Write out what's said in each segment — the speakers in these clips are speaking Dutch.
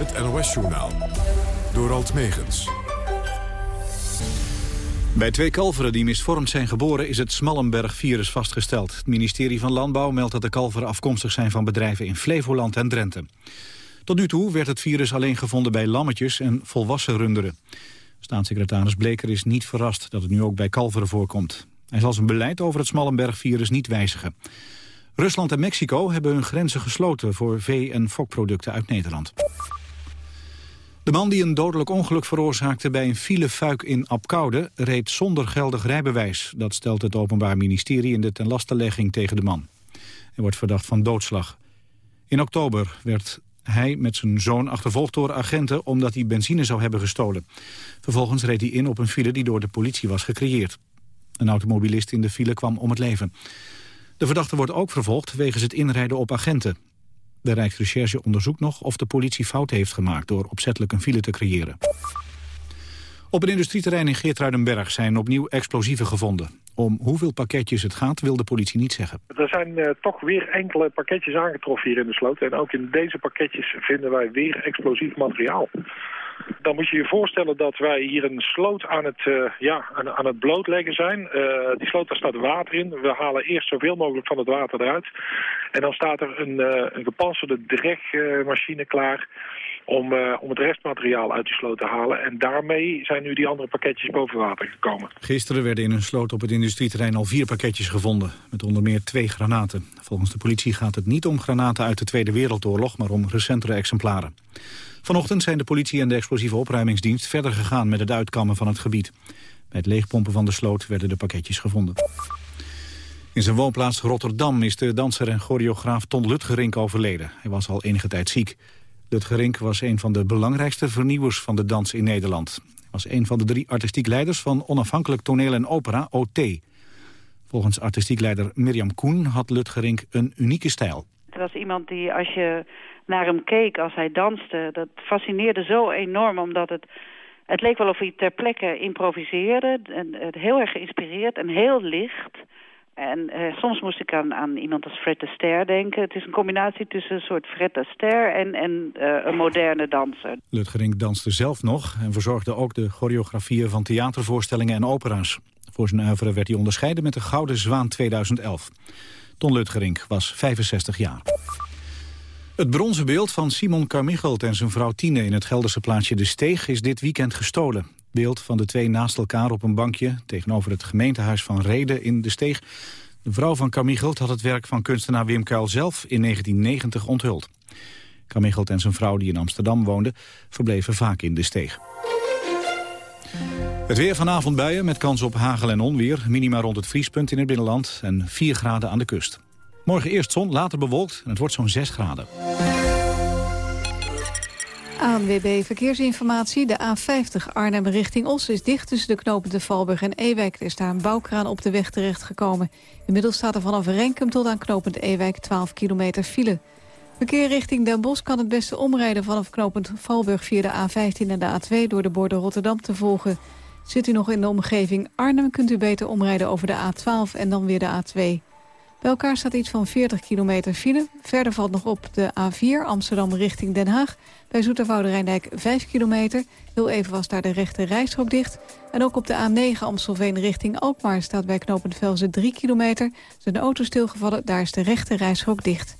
Het NOS-journaal. Door Alt Megens. Bij twee kalveren die misvormd zijn geboren is het Smallenberg-virus vastgesteld. Het ministerie van Landbouw meldt dat de kalveren afkomstig zijn van bedrijven in Flevoland en Drenthe. Tot nu toe werd het virus alleen gevonden bij lammetjes en volwassen runderen. Staatssecretaris Bleker is niet verrast dat het nu ook bij kalveren voorkomt. Hij zal zijn beleid over het Smallenberg-virus niet wijzigen. Rusland en Mexico hebben hun grenzen gesloten voor vee- en fokproducten uit Nederland. De man die een dodelijk ongeluk veroorzaakte bij een filefuik in Apkoude... reed zonder geldig rijbewijs. Dat stelt het Openbaar Ministerie in de tenlastelegging tegen de man. Hij wordt verdacht van doodslag. In oktober werd hij met zijn zoon achtervolgd door agenten... omdat hij benzine zou hebben gestolen. Vervolgens reed hij in op een file die door de politie was gecreëerd. Een automobilist in de file kwam om het leven. De verdachte wordt ook vervolgd wegens het inrijden op agenten. De Rijksrecherche onderzoekt nog of de politie fout heeft gemaakt... door opzettelijk een file te creëren. Op een industrieterrein in Geertruidenberg zijn opnieuw explosieven gevonden. Om hoeveel pakketjes het gaat wil de politie niet zeggen. Er zijn uh, toch weer enkele pakketjes aangetroffen hier in de sloot. En ook in deze pakketjes vinden wij weer explosief materiaal. Dan moet je je voorstellen dat wij hier een sloot aan het, uh, ja, aan, aan, het blootleggen zijn. Uh, die sloot, daar staat water in. We halen eerst zoveel mogelijk van het water eruit. En dan staat er een, uh, een dregmachine klaar om, om het restmateriaal uit die sloot te halen. En daarmee zijn nu die andere pakketjes boven water gekomen. Gisteren werden in een sloot op het industrieterrein al vier pakketjes gevonden. Met onder meer twee granaten. Volgens de politie gaat het niet om granaten uit de Tweede Wereldoorlog... maar om recentere exemplaren. Vanochtend zijn de politie en de explosieve opruimingsdienst verder gegaan met het uitkammen van het gebied. Bij het leegpompen van de sloot werden de pakketjes gevonden. In zijn woonplaats Rotterdam is de danser en choreograaf Ton Lutgerink overleden. Hij was al enige tijd ziek. Lutgerink was een van de belangrijkste vernieuwers van de dans in Nederland. Hij was een van de drie artistiek leiders van onafhankelijk toneel en opera, OT. Volgens artistiek leider Mirjam Koen had Lutgerink een unieke stijl. Was iemand die, als je naar hem keek als hij danste... dat fascineerde zo enorm, omdat het... Het leek wel of hij ter plekke improviseerde. En, heel erg geïnspireerd en heel licht. En uh, soms moest ik aan, aan iemand als Fred Astaire denken. Het is een combinatie tussen een soort Fred Astaire en, en uh, een moderne danser. Lutgering danste zelf nog en verzorgde ook de choreografieën van theatervoorstellingen en opera's. Voor zijn oeuvre werd hij onderscheiden met de Gouden Zwaan 2011. Ton Lutgerink was 65 jaar. Het bronzen beeld van Simon Carmichelt en zijn vrouw Tine in het Gelderse plaatsje De Steeg is dit weekend gestolen. Beeld van de twee naast elkaar op een bankje tegenover het gemeentehuis van Reden in De Steeg. De vrouw van Carmichelt had het werk van kunstenaar Wim Kuil zelf in 1990 onthuld. Carmichelt en zijn vrouw die in Amsterdam woonden verbleven vaak in De Steeg. Het weer vanavond buien met kans op hagel en onweer. Minima rond het vriespunt in het binnenland en 4 graden aan de kust. Morgen eerst zon, later bewolkt en het wordt zo'n 6 graden. ANWB Verkeersinformatie. De A50 Arnhem richting Os is dicht tussen de knopen de Valburg en Ewijk. Er is daar een bouwkraan op de weg terechtgekomen. Inmiddels staat er vanaf Renkum tot aan knopend Ewijk 12 kilometer file. Verkeer richting Den Bosch kan het beste omrijden vanaf knopend Valburg via de A15 en de A2 door de borden Rotterdam te volgen. Zit u nog in de omgeving Arnhem kunt u beter omrijden over de A12 en dan weer de A2. Bij elkaar staat iets van 40 kilometer file. Verder valt nog op de A4 Amsterdam richting Den Haag. Bij Zoeterwoude Rijndijk 5 kilometer. Heel even was daar de rechte rijstrook dicht. En ook op de A9 Amstelveen richting Alkmaar staat bij knooppunt Velzen 3 kilometer. Er een auto stilgevallen, daar is de rechte rijstrook dicht.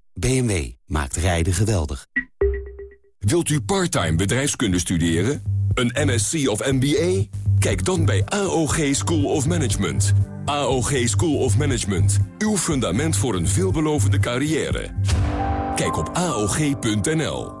BMW maakt rijden geweldig. Wilt u parttime bedrijfskunde studeren? Een MSc of MBA? Kijk dan bij AOG School of Management. AOG School of Management. Uw fundament voor een veelbelovende carrière. Kijk op AOG.nl.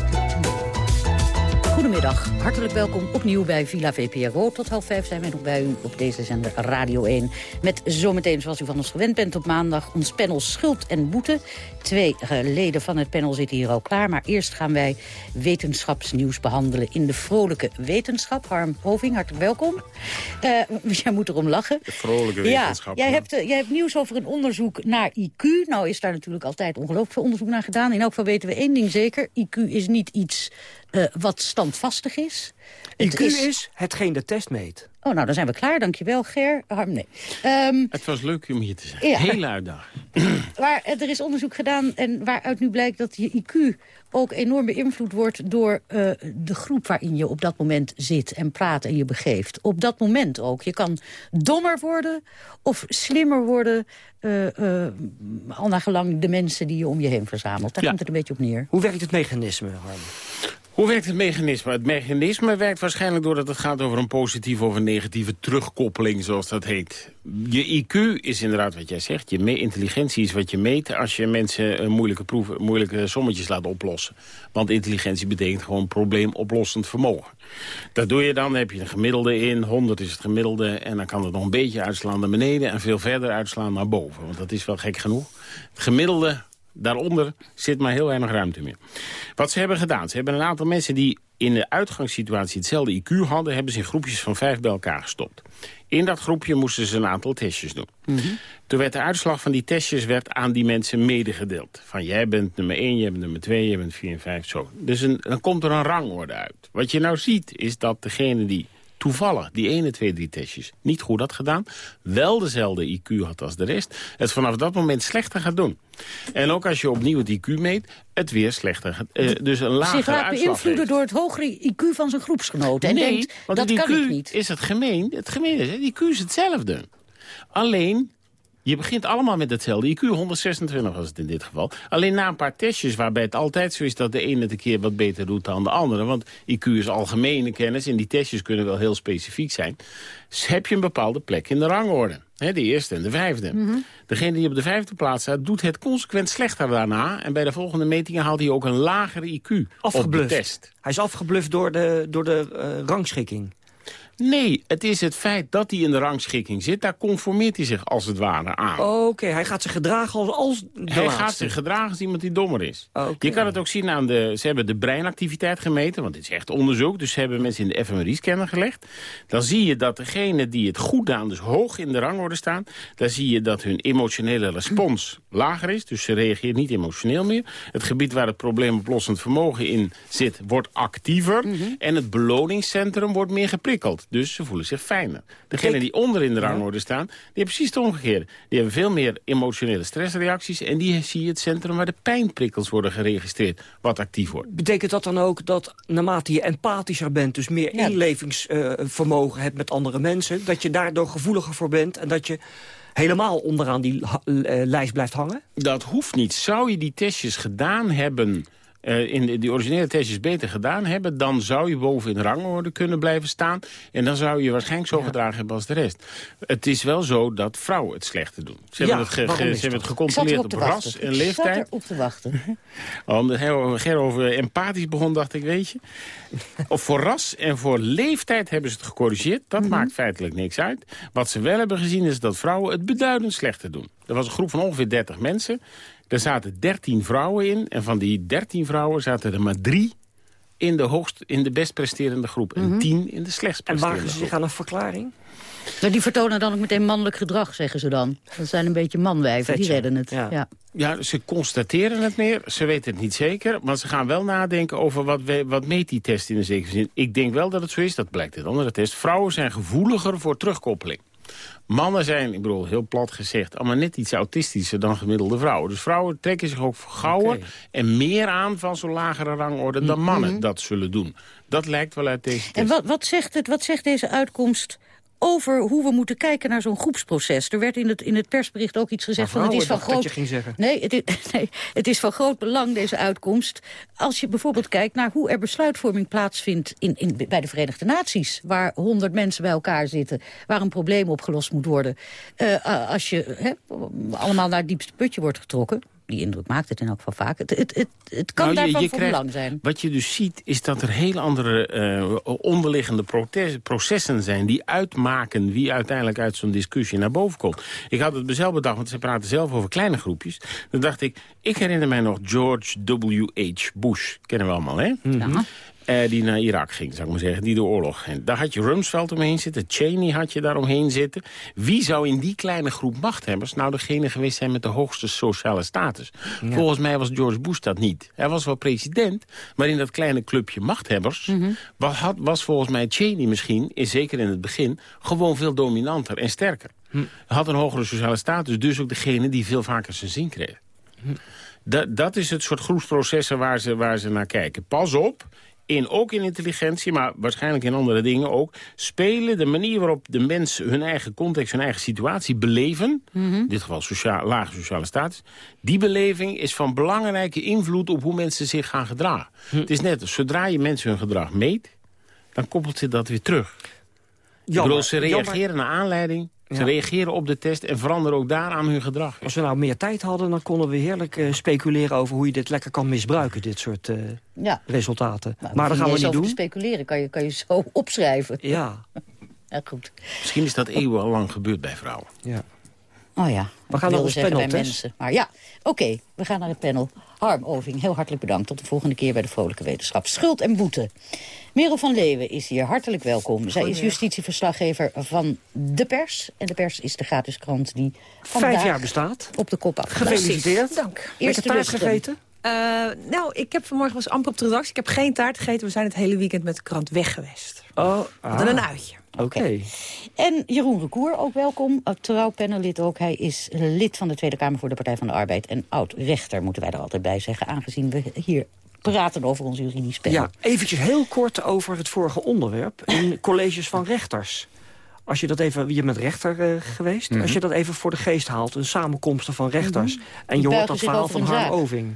Goedemiddag, hartelijk welkom opnieuw bij Villa VPRO. Tot half vijf zijn wij nog bij u op deze zender Radio 1. Met zometeen, zoals u van ons gewend bent op maandag... ons panel Schuld en Boete. Twee leden van het panel zitten hier al klaar. Maar eerst gaan wij wetenschapsnieuws behandelen in de vrolijke wetenschap. Harm Hoving, hartelijk welkom. Uh, jij moet erom lachen. De vrolijke wetenschap. Ja, jij, hebt, uh, jij hebt nieuws over een onderzoek naar IQ. Nou is daar natuurlijk altijd ongelooflijk veel onderzoek naar gedaan. In elk geval weten we één ding zeker. IQ is niet iets uh, wat standvastig is. IQ is... is hetgeen de test meet. Oh, nou, dan zijn we klaar. Dankjewel, Ger. Harm, nee. Um, het was leuk om hier te zijn. Ja. Hele uitdaging. waar, er is onderzoek gedaan en waaruit nu blijkt dat je IQ ook enorm beïnvloed wordt door uh, de groep waarin je op dat moment zit en praat en je begeeft. Op dat moment ook. Je kan dommer worden of slimmer worden, uh, uh, al naar gelang de mensen die je om je heen verzamelt. Daar ja. komt het een beetje op neer. Hoe werkt het mechanisme, Harm? Hoe werkt het mechanisme? Het mechanisme werkt waarschijnlijk doordat het gaat over een positieve of een negatieve terugkoppeling, zoals dat heet. Je IQ is inderdaad wat jij zegt. Je intelligentie is wat je meet als je mensen moeilijke, proeven, moeilijke sommetjes laat oplossen. Want intelligentie betekent gewoon probleemoplossend vermogen. Dat doe je dan, dan heb je een gemiddelde in. 100 is het gemiddelde en dan kan het nog een beetje uitslaan naar beneden en veel verder uitslaan naar boven. Want dat is wel gek genoeg. Het gemiddelde Daaronder zit maar heel weinig ruimte meer. Wat ze hebben gedaan, ze hebben een aantal mensen die in de uitgangssituatie hetzelfde IQ hadden... hebben ze in groepjes van vijf bij elkaar gestopt. In dat groepje moesten ze een aantal testjes doen. Mm -hmm. Toen werd de uitslag van die testjes werd aan die mensen medegedeeld. Van jij bent nummer 1, jij bent nummer 2, jij bent 4 en 5, zo. Dus een, dan komt er een rangorde uit. Wat je nou ziet is dat degene die toevallig die ene, twee, drie testjes niet goed had gedaan... wel dezelfde IQ had als de rest... het vanaf dat moment slechter gaat doen. En ook als je opnieuw het IQ meet, het weer slechter gaat. Uh, dus een lagere Zich laat beïnvloeden door het hogere IQ van zijn groepsgenoten. En nee, denkt, want dat kan ik niet. is het gemeen. Het gemeen is, het IQ is hetzelfde. Alleen, je begint allemaal met hetzelfde. IQ 126 was het in dit geval. Alleen na een paar testjes waarbij het altijd zo is dat de ene het een keer wat beter doet dan de andere. Want IQ is algemene kennis en die testjes kunnen wel heel specifiek zijn. Dus heb je een bepaalde plek in de rangorde. He, de eerste en de vijfde. Mhm. Degene die op de vijfde plaats staat, doet het consequent slechter daarna. En bij de volgende metingen haalt hij ook een lagere IQ op de Afgebluft. test. Hij is afgebluft door de, door de eh, rangschikking. Nee, het is het feit dat hij in de rangschikking zit. Daar conformeert hij zich als het ware aan. Oké, hij gaat zich gedragen als, als Hij laatste. gaat zich gedragen als iemand die dommer is. Je kan het ook zien aan de... Ze hebben de breinactiviteit gemeten, want dit is echt onderzoek. Dus ze hebben mensen in de fMRI-scanner gelegd. Dan zie je dat degene die het goed doen, dus hoog in de rangorde staan... dan zie je dat hun emotionele respons lager is. Dus ze reageert niet emotioneel meer. Het gebied waar het probleemoplossend vermogen in zit, wordt actiever. En het beloningscentrum wordt meer geprikkeld. Dus ze voelen zich fijner. Degenen die onder in de rangorde staan, die hebben precies het omgekeerde. Die hebben veel meer emotionele stressreacties... en die zie je het centrum waar de pijnprikkels worden geregistreerd... wat actief wordt. Betekent dat dan ook dat naarmate je empathischer bent... dus meer Ja. inlevingsvermogen hebt met andere mensen... dat je daardoor gevoeliger voor bent en dat je helemaal onderaan die eh, lijst blijft hangen? Dat hoeft niet. Zou je die testjes gedaan hebben eh, in de, die originele testjes beter gedaan hebben... dan zou je boven in de rangorde kunnen blijven staan. En dan zou je waarschijnlijk zo gedragen hebben als de rest. Het is wel zo dat vrouwen het slechter doen. Ze hebben het, ge, ge, ze hebben het gecontroleerd op ras en leeftijd. Ik zat op te wachten. Omdat Ger over empathisch begon, dacht ik, weet je. Of voor ras en voor leeftijd hebben ze het gecorrigeerd. Dat maakt feitelijk niks uit. Wat ze wel hebben gezien is dat vrouwen het beduidend slechter doen. Er was een groep van ongeveer 30 mensen. Er zaten 13 vrouwen in. En van die 13 vrouwen zaten er maar drie in de, hoogst, in de best presterende groep. En 10 in de slechtst En presterende wagen ze zich aan een verklaring? Nou, die vertonen dan ook meteen mannelijk gedrag, zeggen ze dan. Dat zijn een beetje manwijven, die redden het. ja. Ja. Ja, ze constateren het meer. Ze weten het niet zeker. Maar ze gaan wel nadenken over wat, we, wat meet die test in een zekere zin. Ik denk wel dat het zo is, dat blijkt uit andere test. Vrouwen zijn gevoeliger voor terugkoppeling. Mannen zijn, ik bedoel, heel plat gezegd... allemaal net iets autistischer dan gemiddelde vrouwen. Dus vrouwen trekken zich ook gauwer en meer aan van zo'n lagere rangorde... dan mannen dat zullen doen. Dat lijkt wel uit deze test. En wat, wat, zegt het, wat zegt deze uitkomst over hoe we moeten kijken naar zo'n groepsproces? Er werd in het, in het persbericht ook iets gezegd van het is van groot... Nee het, is, nee, het is van groot belang, deze uitkomst. Als je bijvoorbeeld kijkt naar hoe er besluitvorming plaatsvindt in, in, bij de Verenigde Naties. Waar honderd mensen bij elkaar zitten, waar een probleem opgelost moet worden. Eh, als je allemaal naar het diepste putje wordt getrokken. Die indruk maakt het in elk geval vaak. Het, het, het, het kan Nou, je- daarvan je van krijgt- belang zijn. Wat je dus ziet, is dat er heel andere eh, onderliggende processen zijn... die uitmaken wie uiteindelijk uit zo'n discussie naar boven komt. Ik had het mezelf bedacht, want ze praten zelf over kleine groepjes. Dan dacht ik, ik herinner mij nog George W.H. Bush. Kennen we allemaal, hè? Ja. Eh, die naar Irak ging, zou ik maar zeggen, die de oorlog ging. Daar had je Rumsfeld omheen zitten, Cheney had je daar omheen zitten. Wie zou in die kleine groep machthebbers nou degene geweest zijn met de hoogste sociale status? Volgens mij was George Bush dat niet. Hij was wel president, maar in dat kleine clubje machthebbers... was, had, was volgens mij Cheney misschien, is zeker in het begin... gewoon veel dominanter en sterker. Hij had een hogere sociale status, dus ook degene die veel vaker zijn zin kreeg. Dat, dat is het soort groepsprocessen waar ze, waar ze naar kijken. Pas op, in, ook in intelligentie, maar waarschijnlijk in andere dingen ook... spelen de manier waarop de mensen hun eigen context, hun eigen situatie beleven... in dit geval sociaal, lage sociale status... die beleving is van belangrijke invloed op hoe mensen zich gaan gedragen. Het is net, als zodra je mensen hun gedrag meet... dan koppelt ze dat weer terug. Ik Jammer, bedoel, ze jammer. reageren naar aanleiding... Ze Ja. reageren op de test en veranderen ook daaraan hun gedrag. Als we nou meer tijd hadden, dan konden we heerlijk eh, speculeren over hoe je dit lekker kan misbruiken, dit soort eh, Ja. resultaten. Nou, maar dat gaan we niet doen. speculeren kan je, kan je zo opschrijven. Ja. Ja, goed. Misschien is dat eeuwenlang gebeurd bij vrouwen. Ja. Oh ja, We gaan naar ons zeggen panel, bij mensen. Maar ja, oké, we gaan naar het panel. Harm Oving, heel hartelijk bedankt. Tot de volgende keer bij de Vrolijke Wetenschap. Schuld en boete. Merel van Leeuwen is hier, hartelijk welkom. Zij is justitieverslaggever van De Pers. En De Pers is de gratis krant die Vijf jaar bestaat. op de kop af. Gefeliciteerd. Dank. Lekker taart gegeten? Eh, nou, ik heb vanmorgen was amper op de redactie. Ik heb geen taart gegeten. We zijn het hele weekend met de krant weg geweest. Oh, hadden een uitje. Oké. En Jeroen Recour, ook welkom. Trouwpanelid ook. Hij is lid van de Tweede Kamer voor de Partij van de Arbeid. En oud-rechter, moeten wij er altijd bij zeggen. Aangezien we hier praten over ons juridisch panel. Ja, eventjes heel kort over het vorige onderwerp. In colleges van rechters. Als je dat even, je bent rechter eh, geweest. Mhm. Als je dat even voor de geest haalt, een samenkomsten van rechters. En je hoort dat verhaal van Harm. Oving.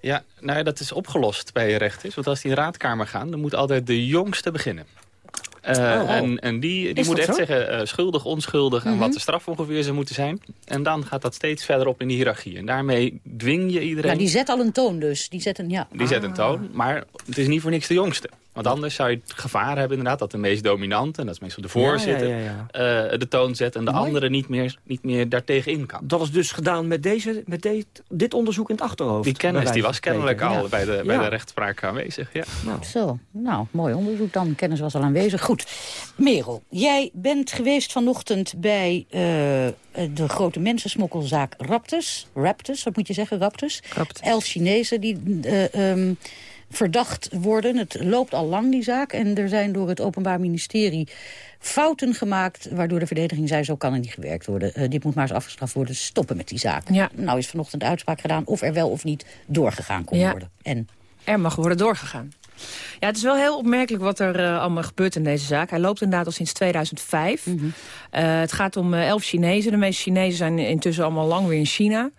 Ja, nou ja, dat is opgelost bij rechters. Want als die in de raadkamer gaan, dan moet altijd de jongste beginnen. Eh, Oh. En, en die, die moet echt zo? zeggen eh, schuldig, onschuldig en Mhm. wat de straf ongeveer zou moeten zijn. En dan gaat dat steeds verder op in de hiërarchie. En daarmee dwing je iedereen. Nou, die zet al een toon dus. Die zet een, ja. Die zet een toon, maar het is niet voor niks de jongste. Want anders zou je het gevaar hebben inderdaad dat de meest dominante... en dat is meestal de voorzitter, Ja, ja, ja, eh, de toon zet... en de Mooi. andere niet meer, niet meer daartegen in kan. Dat is dus gedaan met, deze, met dit, dit onderzoek in het achterhoofd. Die kennis die was kennelijk al Ja. bij, de, bij Ja. de rechtspraak aanwezig. Ja. Zo, nou, mooi onderzoek dan. Kennis was al aanwezig. Goed. Merel, jij bent geweest vanochtend bij eh, de grote mensensmokkelzaak Raptus. Raptus, wat moet je zeggen, Raptus? Elf Chinezen die eh, ehm, verdacht worden. Het loopt al lang, die zaak. En er zijn door het Openbaar Ministerie fouten gemaakt... waardoor de verdediging zei, zo kan er niet gewerkt worden. Eh, dit moet maar eens afgestraft worden. Stoppen met die zaak. Ja. Nou is vanochtend uitspraak gedaan of er wel of niet doorgegaan kon Ja. worden. En Er mag worden doorgegaan. Ja, het is wel heel opmerkelijk wat er eh, allemaal gebeurt in deze zaak. Hij loopt inderdaad al sinds 2005. Eh, het gaat om elf Chinezen. De meeste Chinezen zijn intussen allemaal lang weer in China.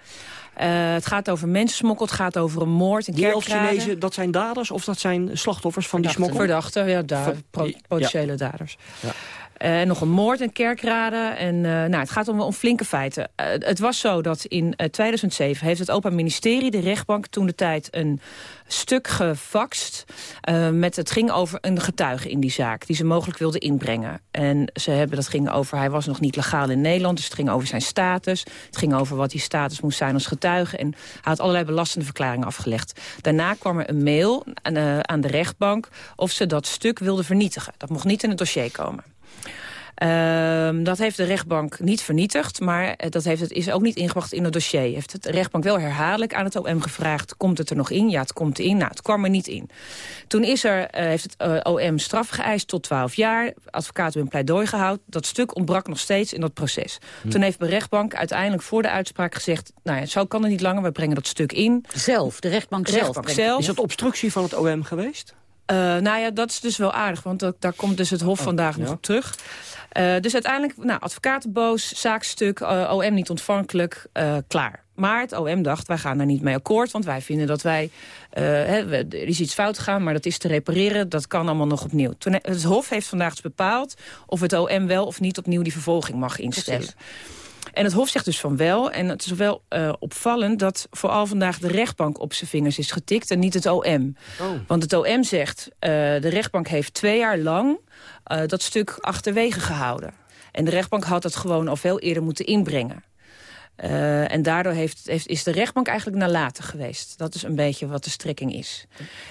Eh, het gaat over mensensmokkel, het gaat over een moord, een Die elf. Chinezen, dat zijn daders of dat zijn slachtoffers van die smokkel? Verdachten, da ja. potentiële daders. Ja. Eh, nog een moord. En, eh, nou, het gaat om, om flinke feiten. Eh, het was zo dat in eh, 2007 heeft het Openbaar Ministerie, de rechtbank, toen de tijd een stuk gefaxt. met, het ging over een getuige in die zaak, die ze mogelijk wilden inbrengen. En ze hebben, dat ging over, hij was nog niet legaal in Nederland, dus het ging over zijn status. Het ging over wat die status moest zijn als getuige. En hij had allerlei belastende verklaringen afgelegd. Daarna kwam er een mail aan, aan de rechtbank of ze dat stuk wilden vernietigen. Dat mocht niet in het dossier komen. Ehm, dat heeft de rechtbank niet vernietigd, maar eh, dat heeft het, is ook niet ingebracht in het dossier. Heeft het de rechtbank wel herhaaldelijk aan het OM gevraagd, komt het er nog in? Ja, het komt in. Nou, het kwam er niet in. Toen is er, eh, heeft het eh, OM straf geëist tot 12 jaar. Advocaten hebben een pleidooi gehouden. Dat stuk ontbrak nog steeds in dat proces. Hm. Toen heeft de rechtbank uiteindelijk voor de uitspraak gezegd... nou ja, zo kan het niet langer, we brengen dat stuk in. Zelf, de rechtbank, De zelf. Is dat obstructie van het OM geweest? Eh, nou ja, dat is dus wel aardig, want dat- daar komt dus het Hof Oh, vandaag nog op terug. Eh, dus uiteindelijk, nou, advocaten boos, zaakstuk, eh, OM niet ontvankelijk, eh, klaar. Maar het OM dacht, wij gaan daar niet mee akkoord, want wij vinden dat wij... eh, hè, er is iets fout gegaan, maar dat is te repareren, dat kan allemaal nog opnieuw. Toen, het Hof heeft vandaag dus bepaald of het OM wel of niet opnieuw die vervolging mag instellen. Precies. En het Hof zegt dus van wel. En het is wel eh, opvallend dat vooral vandaag de rechtbank op zijn vingers is getikt... en niet het OM. Want het OM zegt, eh, de rechtbank heeft twee jaar lang eh, dat stuk achterwege gehouden. En de rechtbank had het gewoon al veel eerder moeten inbrengen. En daardoor heeft, heeft, is de rechtbank eigenlijk nalatig geweest. Dat is een beetje wat de strekking is.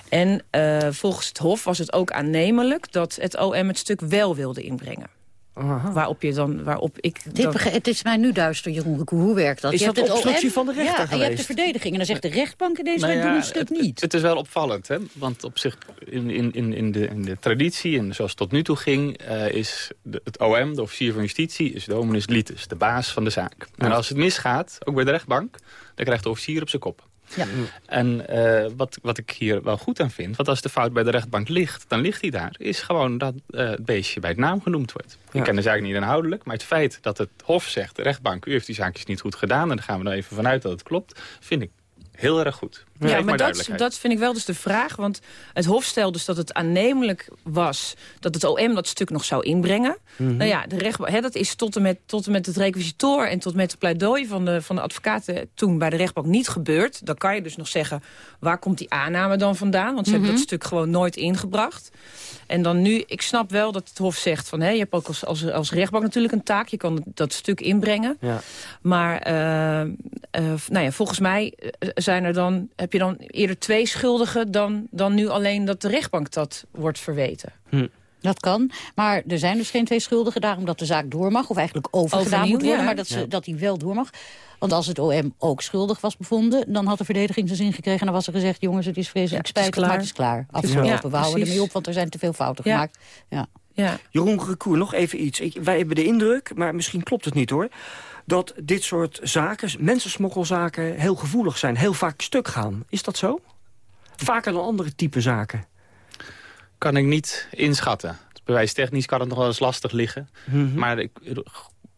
En volgens het Hof was het ook aannemelijk... dat het OM het stuk wel wilde inbrengen. Waarop je dan, waarop ik... Dan- het is mij nu duister, Jeroen. Hoe werkt dat? Is Je dat hebt het OM, van de rechter Ja, en je hebt de geweest? verdediging. En dan zegt de rechtbank ineens, Nou wij ja, doen stuk het, niet. Het is wel opvallend, hè? want op zich in, in, in, in, de, in de traditie, en zoals het tot nu toe ging... eh, is de, het OM, de officier van justitie, is dominus litis, de baas van de zaak. En als het misgaat, ook bij de rechtbank, dan krijgt de officier op zijn kop. Ja. En eh, wat, wat ik hier wel goed aan vind, want als de fout bij de rechtbank ligt, dan ligt hij daar, is gewoon dat eh, het beestje bij het naam genoemd wordt. Ja. Ik ken de zaak niet inhoudelijk, maar het feit dat het Hof zegt, de rechtbank, u heeft die zaakjes niet goed gedaan, en daar gaan we nou even vanuit dat het klopt, vind ik heel erg goed. Ja, maar dat, dat vind ik wel dus de vraag. Want het Hof stelde dus dat het aannemelijk was... dat het OM dat stuk nog zou inbrengen. Mhm. Nou ja, de rechtbank, hè, dat is tot en, met, tot en met het requisitor... en tot met het pleidooi van de, van de advocaten toen bij de rechtbank niet gebeurd. Dan kan je dus nog zeggen, waar komt die aanname dan vandaan? Want ze hebben dat stuk gewoon nooit ingebracht. En dan nu, ik snap wel dat het Hof zegt van... Hè, je hebt ook als, als, als rechtbank natuurlijk een taak. Je kan dat stuk inbrengen. Ja. Maar eh, eh, nou ja, volgens mij eh, zijn er dan, heb je dan eerder twee schuldigen... Dan, dan nu alleen dat de rechtbank dat wordt verweten. Dat kan, maar er zijn dus geen twee schuldigen... daarom dat de zaak door mag, of eigenlijk overgedaan Overnieuw, moet worden... ja. maar dat, ze, Ja. dat die wel door mag. Want als het OM ook schuldig was bevonden... dan had de verdediging zijn zin gekregen... en dan was er gezegd, jongens, het is vreselijk Ja, spijtig, maar het is klaar. Afgelopen, we houden ermee op... want er zijn te veel fouten Ja. gemaakt. Ja. Ja. Jeroen Recour, nog even iets. Ik, wij hebben de indruk, maar misschien klopt het niet hoor... dat dit soort zaken, mensensmokkelzaken, heel gevoelig zijn. Heel vaak stuk gaan. Is dat zo? Vaker dan andere type zaken. kan ik niet inschatten. Bewijstechnisch kan het nog wel eens lastig liggen. Mhm. Maar ik,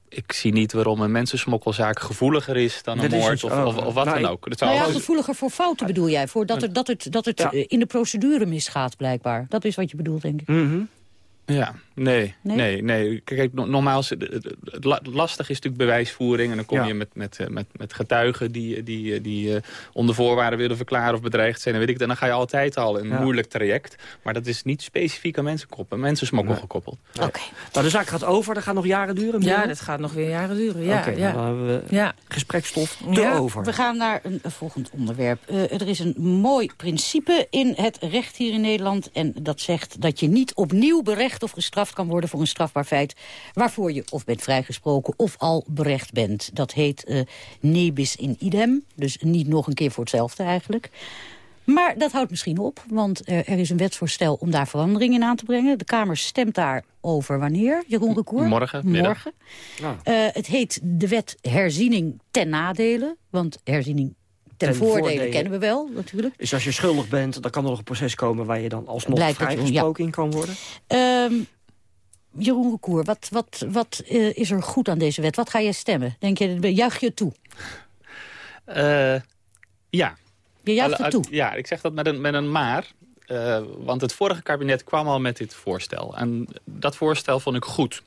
ik zie niet waarom een mensensmokkelzaak gevoeliger is... dan een Dat moord of, of, of wat Nou, dan ik- ook. Dat zou Nou ja, gevoeliger voor fouten bedoel jij. Voor dat het, dat het, dat het Ja. eh, in de procedure misgaat, blijkbaar. Dat is wat je bedoelt, denk ik. Mhm. Ja, nee, Nee? nee, nee. Kijk, no- normaal is het, het- het la- lastig is natuurlijk bewijsvoering. En dan kom Ja. je met, met, eh, met, met getuigen die, die, die eh, onder voorwaarden willen verklaren of bedreigd zijn. En, weet ik, het. en dan ga je altijd al een Ja. moeilijk traject. Maar dat is niet specifiek aan mensenkoppen, mensensmokkel gekoppeld. Oké. Nou, de zaak gaat over, dat gaat nog jaren duren. ja, dat gaat nog weer jaren duren. Ja, Oké, ja. nou, dan hebben we ja. gesprekstof Ja, over. We gaan naar een volgend onderwerp. Eh, er is een mooi principe in het recht hier in Nederland. En dat zegt dat je niet opnieuw berecht of gestraft kan worden voor een strafbaar feit... waarvoor je of bent vrijgesproken of al berecht bent. Dat heet eh nebis in idem. Dus niet nog een keer voor hetzelfde eigenlijk. Maar dat houdt misschien op, want eh, er is een wetsvoorstel om daar verandering in aan te brengen. De Kamer stemt daarover wanneer, Jeroen Recour? Morgen. Morgen. Ja. Eh, het heet de wet herziening ten nadele. Want herziening ten, Ten voordele, voordele. kennen we wel, natuurlijk. Dus als je schuldig bent, dan kan er nog een proces komen... waar je dan alsnog Blijkt dat je- vrijgesproken in kan worden. Ehm, Jeroen Recour, wat, wat, wat eh, is er goed aan deze wet? Wat ga je stemmen? Denk je, juich je toe? Uh, ja. Je juicht het toe? Ja, ik zeg dat met een, met een maar. Uh, want het vorige kabinet kwam al met dit voorstel. En dat voorstel vond ik goed.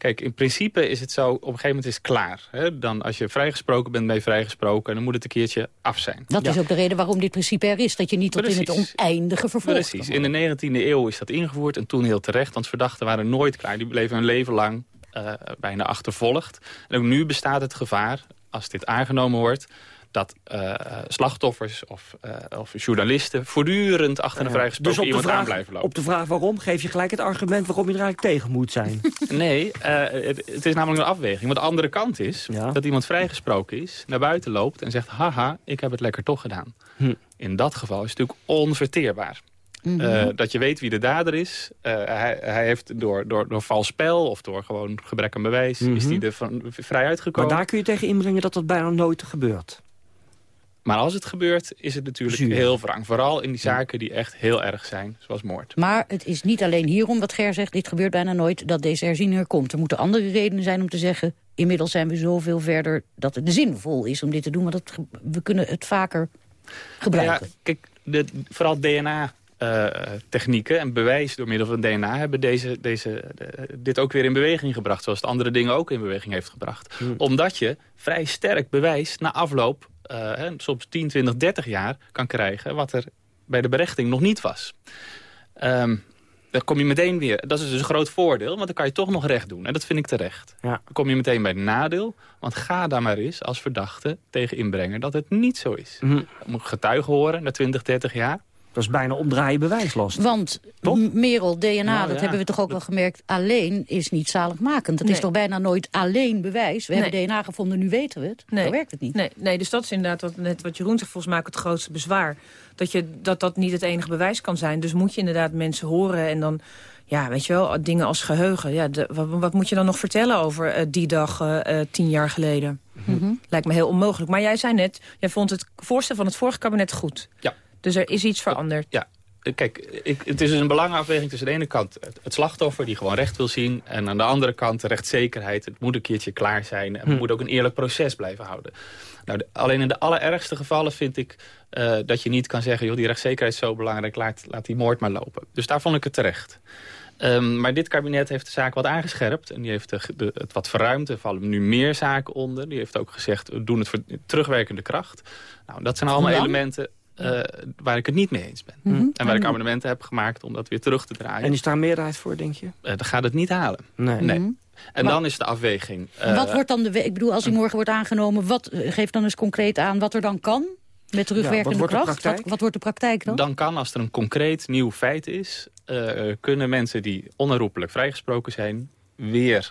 Kijk, in principe is het zo, op een gegeven moment is het klaar. Hè? Dan als je vrijgesproken bent, ben je vrijgesproken. En dan moet het een keertje af zijn. Dat is ook de reden waarom dit principe er is. Dat je niet tot in het oneindige vervolgt. Precies. In de 19e eeuw is dat ingevoerd en toen heel terecht. Want verdachten waren nooit klaar. Die bleven hun leven lang uh, bijna achtervolgd. En ook nu bestaat het gevaar, als dit aangenomen wordt dat uh, slachtoffers of, uh, of, journalisten voortdurend achter een vrijgesproken dus iemand vraag, aan blijven lopen. Op de vraag waarom geef je gelijk het argument waarom je er eigenlijk tegen moet zijn. nee, het, het, is namelijk een afweging. Want de andere kant is ja. dat iemand vrijgesproken is, naar buiten loopt en zegt... haha, ik heb het lekker toch gedaan. Hm. In dat geval is het natuurlijk onverteerbaar. Mm -hmm. uh, dat je weet wie de dader is. Uh, hij, hij, heeft door, door, door vals spel of door gewoon gebrek aan bewijs... Mm -hmm. is hij er van, vrij uitgekomen. Maar daar kun je tegen inbrengen dat dat bijna nooit gebeurt. Maar als het gebeurt, is het natuurlijk Zuur. heel wrang. Vooral in die zaken die echt heel erg zijn, zoals moord. Maar het is niet alleen hierom wat Ger zegt... dit gebeurt bijna nooit, dat deze herziening er komt. Er moeten andere redenen zijn om te zeggen... inmiddels zijn we zoveel verder dat het zinvol is om dit te doen... maar dat, we kunnen het vaker gebruiken. Ja, kijk, de, vooral DNA... Uh, technieken en bewijs door middel van DNA... hebben deze, deze, de, dit ook weer in beweging gebracht. Zoals het andere dingen ook in beweging heeft gebracht. Hmm. Omdat je vrij sterk bewijs na afloop uh, soms 10, 20, 30 jaar kan krijgen... wat er bij de berechting nog niet was. Um, dan kom je meteen weer... Dat is dus een groot voordeel, want dan kan je toch nog recht doen. En dat vind ik terecht. Ja. Dan kom je meteen bij het nadeel. Want ga daar maar eens als verdachte tegen inbrengen dat het niet zo is. Mm -hmm. Moet getuigen horen na 20, 30 jaar. Dat is bijna omdraaien bewijslast. Want Merel, DNA, nou, dat ja. hebben we toch ook wel gemerkt... alleen is niet zaligmakend. Het nee. is toch bijna nooit alleen bewijs. We nee. hebben DNA gevonden, nu weten we het. Nee. Zo werkt het niet. Nee, nee dus dat is inderdaad wat, net wat Jeroen zegt... volgens mij ook het grootste bezwaar. Dat, je, dat dat niet het enige bewijs kan zijn. Dus moet je inderdaad mensen horen en dan... Ja, weet je wel, dingen als geheugen. Ja, de, wat, wat, moet je dan nog vertellen over uh, die dag uh, tien jaar geleden? Mm -hmm. Lijkt me heel onmogelijk. Maar jij zei net, jij vond het voorstel van het vorige kabinet goed. Ja. Dus er is iets veranderd. Ja, kijk, ik, het is dus een belangenafweging tussen de ene kant het, het, slachtoffer die gewoon recht wil zien... en aan de andere kant de rechtszekerheid. Het moet een keertje klaar zijn en hm. moet ook een eerlijk proces blijven houden. Nou, de, alleen in de allerergste gevallen vind ik uh, dat je niet kan zeggen... joh, die rechtszekerheid is zo belangrijk, laat, laat die moord maar lopen. Dus daar vond ik het terecht. Um, maar dit kabinet heeft de zaak wat aangescherpt. En die heeft de, de, het wat verruimd. Er vallen nu meer zaken onder. Die heeft ook gezegd, we doen het voor terugwerkende kracht. Nou, dat zijn allemaal elementen... Uh, waar ik het niet mee eens ben. Mm -hmm. En waar ik amendementen heb gemaakt om dat weer terug te draaien. En is daar een meerderheid voor, denk je? Uh, dan gaat het niet halen. Nee. nee. Mm -hmm. En maar, dan is de afweging... Uh, wat wordt dan de... Ik bedoel, als die morgen wordt aangenomen... Wat, geef dan eens concreet aan wat er dan kan? Met terugwerkende ja, wat kracht? Wat, wat, wordt de praktijk dan? Dan kan, als er een concreet nieuw feit is... kunnen mensen die onherroepelijk vrijgesproken zijn... weer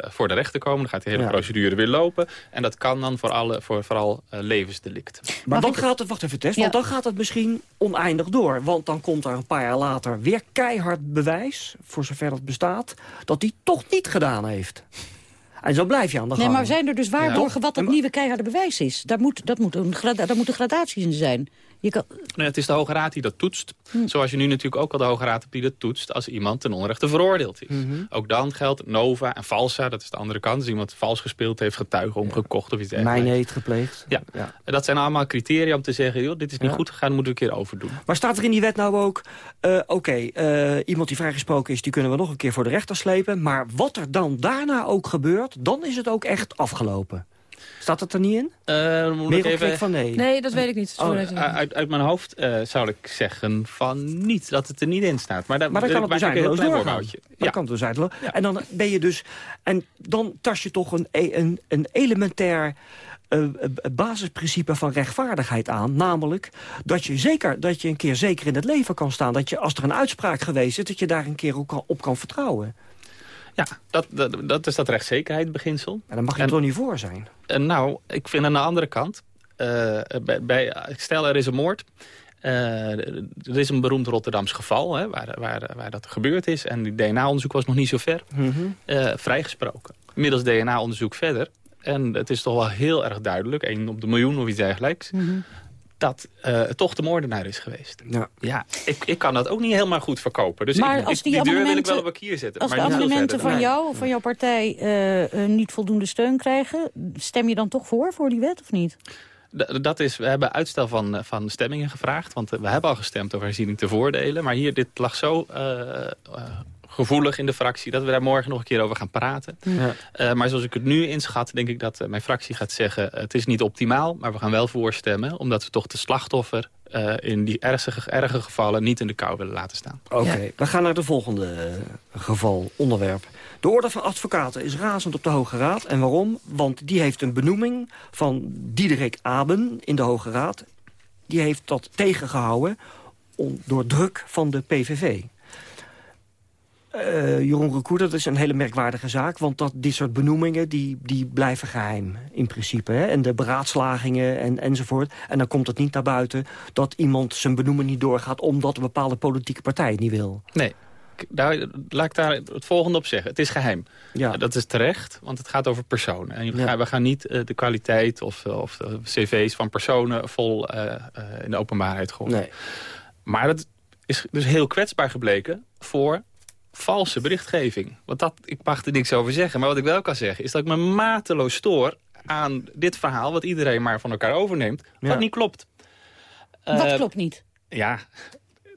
voor de rechter komen. Dan gaat de hele ja. procedure weer lopen. En dat kan dan voor, alle, voor vooral uh, levensdelicten. Maar, maar dan gaat het, wacht even Tess, ja. want dan gaat het misschien oneindig door. Want dan komt er een paar jaar later weer keihard bewijs, voor zover dat bestaat, dat hij toch niet gedaan heeft. En zo blijf je aan de gang. Nee, maar zijn er dus waarborgen ja. wat dat nieuwe keiharde bewijs is? Daar, moet, dat moet een, daar moeten gradaties in zijn. Je kan... nee, het is de Hoge Raad die dat toetst. Hm. Zoals je nu natuurlijk ook al de Hoge Raad hebt die dat toetst... als iemand ten onrechte veroordeeld is. Mm -hmm. Ook dan geldt Nova en Falsa, dat is de andere kant. Als iemand vals gespeeld heeft, getuigen omgekocht of iets dergelijks. Mijn gepleegd. Ja. dat zijn allemaal criteria om te zeggen... Joh, dit is niet ja. goed gegaan, moeten we een keer overdoen. Maar staat er in die wet nou ook... Uh, Oké, okay, uh, iemand die vrijgesproken is, die kunnen we nog een keer voor de rechter slepen. Maar wat er dan daarna ook gebeurt, dan is het ook echt afgelopen. Staat dat er niet in? Uh, moet ik even... van nee. Nee, dat weet ik niet. Oh, uit, uit, mijn hoofd uh, zou ik zeggen van niet, dat het er niet in staat. Maar, dat, maar dan kan het dus doorgaan. Ja. kan het dus. Ja. En dan ben je dus... En dan tas je toch een, een, een elementair... Uh, basisprincipe van rechtvaardigheid aan. Namelijk dat je, zeker, dat je een keer zeker in het leven kan staan. Dat je, als er een uitspraak geweest is, dat je daar een keer ook op kan vertrouwen. Ja, dat, dat, dat is dat rechtszekerheidsbeginsel. En daar mag je en, toch niet voor zijn? En nou, ik vind aan de andere kant... Uh, bij, bij, stel, er is een moord... Uh, er is een beroemd Rotterdams geval hè, waar, waar, waar dat gebeurd is. En die DNA-onderzoek was nog niet zo ver. Mm -hmm. uh, vrijgesproken. Middels DNA-onderzoek verder. En het is toch wel heel erg duidelijk, één op de miljoen of iets dergelijks... Mm -hmm dat uh, toch de moordenaar is geweest. Ja, ja ik, ik kan dat ook niet helemaal goed verkopen. Dus maar ik, als die, die deur wil ik wel op een kier zetten. Als maar de amendementen van jou of van jouw partij uh, uh, niet voldoende steun krijgen... stem je dan toch voor, voor die wet of niet? D- dat is, we hebben uitstel van, eh, van stemmingen gevraagd. Want eh, we hebben al gestemd over herziening te voordelen. Maar hier, dit lag zo eh, eh, gevoelig in de fractie... dat we daar morgen nog een keer over gaan praten. Ja. Eh, maar zoals ik het nu inschat, denk ik dat eh, mijn fractie gaat zeggen... het is niet optimaal, maar we gaan wel voorstemmen... omdat we toch de slachtoffer eh, in die erge, erge gevallen niet in de kou willen laten staan. Oké, we gaan naar de volgende eh, geval, onderwerp. De Orde van Advocaten is razend op de Hoge Raad. En waarom? Want die heeft een benoeming van Diederik Aben in de Hoge Raad. Die heeft dat tegengehouden om, door druk van de PVV. Eh, Jeroen Recour, dat is een hele merkwaardige zaak... want dat, dit soort benoemingen die, die blijven geheim in principe. Hè? En de beraadslagingen en, enzovoort. En dan komt het niet naar buiten dat iemand zijn benoeming niet doorgaat... omdat een bepaalde politieke partij het niet wil. Nee, daar, laat ik daar het volgende op zeggen. Het is geheim. Ja. Dat is terecht, want het gaat over personen. En we, gaan, we gaan niet eh, de kwaliteit of, eh, of de cv's van personen vol eh, eh, in de openbaarheid gooien. Nee. Maar dat is dus heel kwetsbaar gebleken voor valse berichtgeving. Want dat, ik mag er niks over zeggen. Maar wat ik wel kan zeggen is dat ik me mateloos stoor aan dit verhaal... wat iedereen maar van elkaar overneemt, wat Ja. niet klopt. Wat Eh, klopt niet? Ja,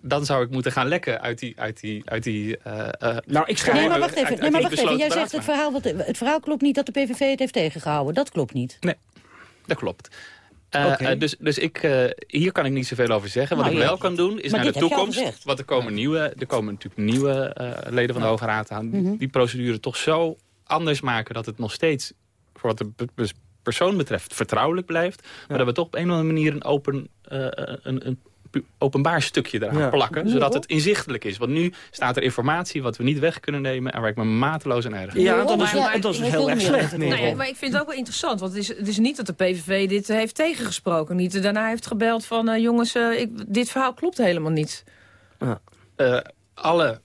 dan zou ik moeten gaan lekken uit die... Uit die, uit die eh, eh, nou, ik schrijf... Nee, maar wacht even. uit- Nee, maar wacht even. Jij zegt het verhaal, wat, het verhaal klopt niet dat de PVV het heeft tegengehouden. Dat klopt niet. Nee, dat klopt. Eh, eh, dus dus ik, eh, hier kan ik niet zoveel over zeggen. Wat Nou, ik wel kan doen, is Maar naar de toekomst. Want er komen, nieuwe, er komen natuurlijk nieuwe leden van de Hoge Raad aan. Mhm. Die procedure toch zo anders maken dat het nog steeds... voor wat de pe- pe- persoon betreft vertrouwelijk blijft. Maar dat we toch op een of andere manier een, open, een, een openbaar stukje eraan Ja. plakken. Zodat het inzichtelijk is. Want nu staat er informatie wat we niet weg kunnen nemen... en waar ik me mateloos aan erger. Ja, dat is, dat heel erg ik- slecht. Nou ja, maar ik vind het ook wel interessant. Want het is, het is niet dat de PVV dit eh, heeft tegengesproken. Niet daarna heeft gebeld van... eh, jongens, eh, ik, dit verhaal klopt helemaal niet. Eh, alle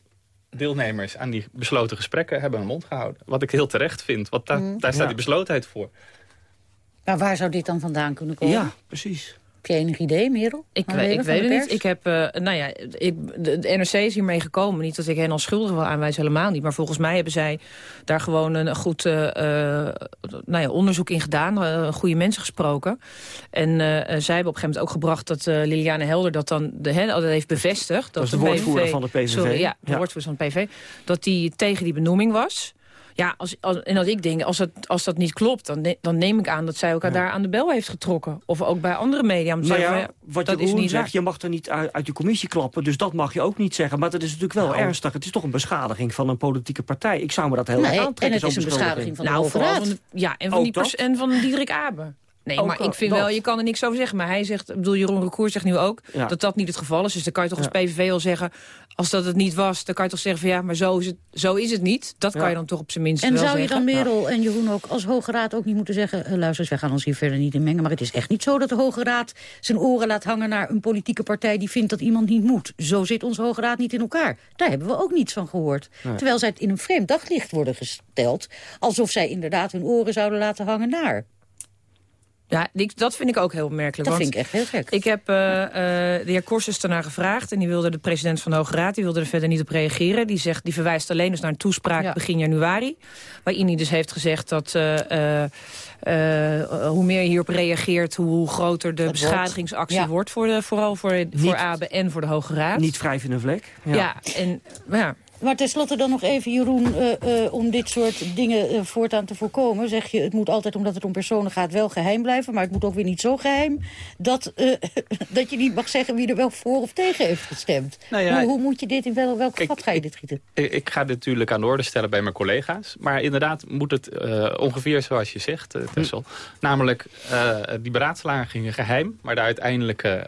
deelnemers aan die besloten gesprekken hebben hun mond gehouden. Wat ik heel terecht vind, want daar, Mm. daar staat Ja. die beslotenheid voor. Maar waar zou dit dan vandaan kunnen komen? Ja, precies. Heb je enig idee, Merel? Ik, weet, ik weet het niet. Ik heb, eh, nou ja, ik, de, de NRC is hiermee gekomen. Niet dat ik hen als schuldig wil aanwijzen, helemaal niet. Maar volgens mij hebben zij daar gewoon een goed eh, eh, nou ja, onderzoek in gedaan. eh, goede mensen gesproken. En eh, zij hebben op een gegeven moment ook gebracht dat eh, Liliane Helder dat dan de, hè, dat heeft bevestigd. Dat, is de woordvoerder van de PVV. Sorry, ja, de Ja. woordvoerder van de PVV. Dat die tegen die benoeming was. Ja, als, als, en als ik denk, als, het, als dat niet klopt... Dan, ne- dan neem ik aan dat zij elkaar daar aan de bel heeft getrokken. Of ook bij andere media. Om te Nou zeggen, ja, wat dat je is niet zegt, waar. je mag er niet uit, uit je commissie klappen. Dus dat mag je ook niet zeggen. Maar dat is natuurlijk wel Nou. ernstig. Het is toch een beschadiging van een politieke partij. Ik zou me dat heel Nee, erg en aantrekken. het is een beschadiging van de Nou, de, ja, en van, Ook die dat? en van Diederik Abe. Nee, Ook maar ik vind dat. wel, je kan er niks over zeggen. Maar hij zegt, ik bedoel, Jeroen Recour zegt nu ook Ja. dat dat niet het geval is. Dus dan kan je toch als PVV wel zeggen, als dat het niet was, dan kan je toch zeggen van ja, maar zo is het, zo is het niet. Dat kan je dan toch op zijn minst En wel zou je zeggen. dan Merel en Jeroen ook als Hoge Raad ook niet moeten zeggen... eh, luister eens, wij gaan ons hier verder niet in mengen... maar het is echt niet zo dat de Hoge Raad zijn oren laat hangen... naar een politieke partij die vindt dat iemand niet moet. Zo zit onze Hoge Raad niet in elkaar. Daar hebben we ook niets van gehoord. Nee. Terwijl zij in een vreemd daglicht worden gesteld... alsof zij inderdaad hun oren zouden laten hangen naar. Ja, dat vind ik ook heel opmerkelijk. Dat vind ik echt heel gek. Ik heb eh, eh, de heer Korsus daarna gevraagd. En die wilde de president van de Hoge Raad, die wilde er verder niet op reageren. Die, zegt, die verwijst alleen dus naar een toespraak Ja. begin januari. Waarin hij dus heeft gezegd dat eh, hoe meer je hierop reageert... hoe groter de wordt. beschadigingsactie Ja. wordt. Voor de, vooral voor, voor ABE en voor de Hoge Raad. Niet wrijf in een vlek. ja. en ja, Maar tenslotte dan nog even, Jeroen, eh, eh, om dit soort dingen eh, voortaan te voorkomen... zeg je, het moet altijd, omdat het om personen gaat, wel geheim blijven... maar het moet ook weer niet zo geheim dat, dat je niet mag zeggen... wie er wel voor of tegen heeft gestemd. Nou ja, hoe, hoe moet je dit, in wel, welk vat ga je dit gieten? Ik, ik ga dit natuurlijk aan de orde stellen bij mijn collega's. Maar inderdaad moet het ongeveer zoals je zegt, Tessel. Namelijk, die beraadslagingen geheim. Maar de uiteindelijke